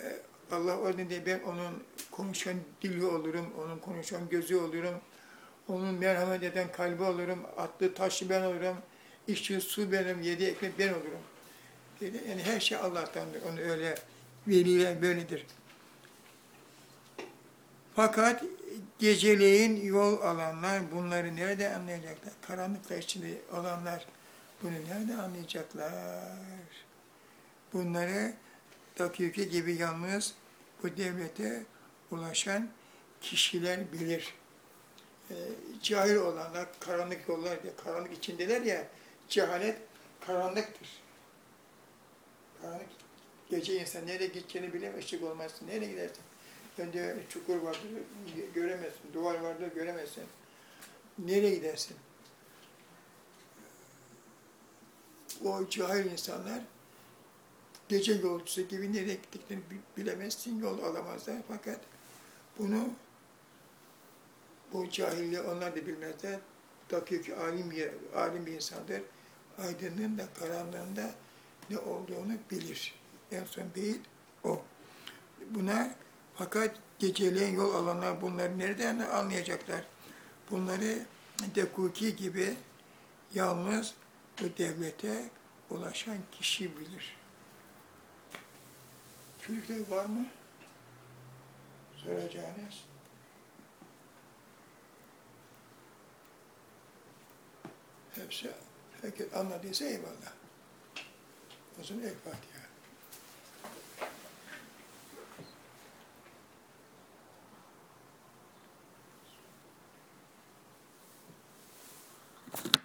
e, Allah o dedi ben onun konuşan dili olurum, onun konuşan gözü olurum, onun merhamet eden kalbi olurum, attığı taşı ben olurum, içtiği su benim, yediği ekmek ben olurum. Yani her şey Allah'tandır. Onu öyle veliler böyledir. Fakat geceleyin yol alanlar bunları nerede anlayacaklar? Karanlıklar içinde olanlar bunu nerede anlayacaklar? Bunları dakika gibi yalnız bu devlete ulaşan kişiler bilir. E, cahil olanlar karanlık yollar karanlık içindeler ya cehalet karanlıktır. Karanlık gece insan nereye gideceğini bilemez, ışık olmazsın. Nereye gidersin? Önde çukur vardır, göremezsin. Duvar vardır, göremezsin. Nereye gidersin? O cahil insanlar gece yolcusu gibi nereye gittiklerini bi- bilemezsin, yol alamazlar. Fakat bunu bu cahilliği onlar da bilmezler. Dakik alim alim bir insandır. Aydınlığın da karanlığında ne olduğunu bilir. En son değil o. Buna fakat geceleyin yol alanlar bunları nereden anlayacaklar? Bunları Dekuki gibi yalnız bu devlete ulaşan kişi bilir. Külükleri var mı? Söyleyeceğiniz. Hepsi herkes anladıysa eyvallah. O zaman ek Fatiha. Thank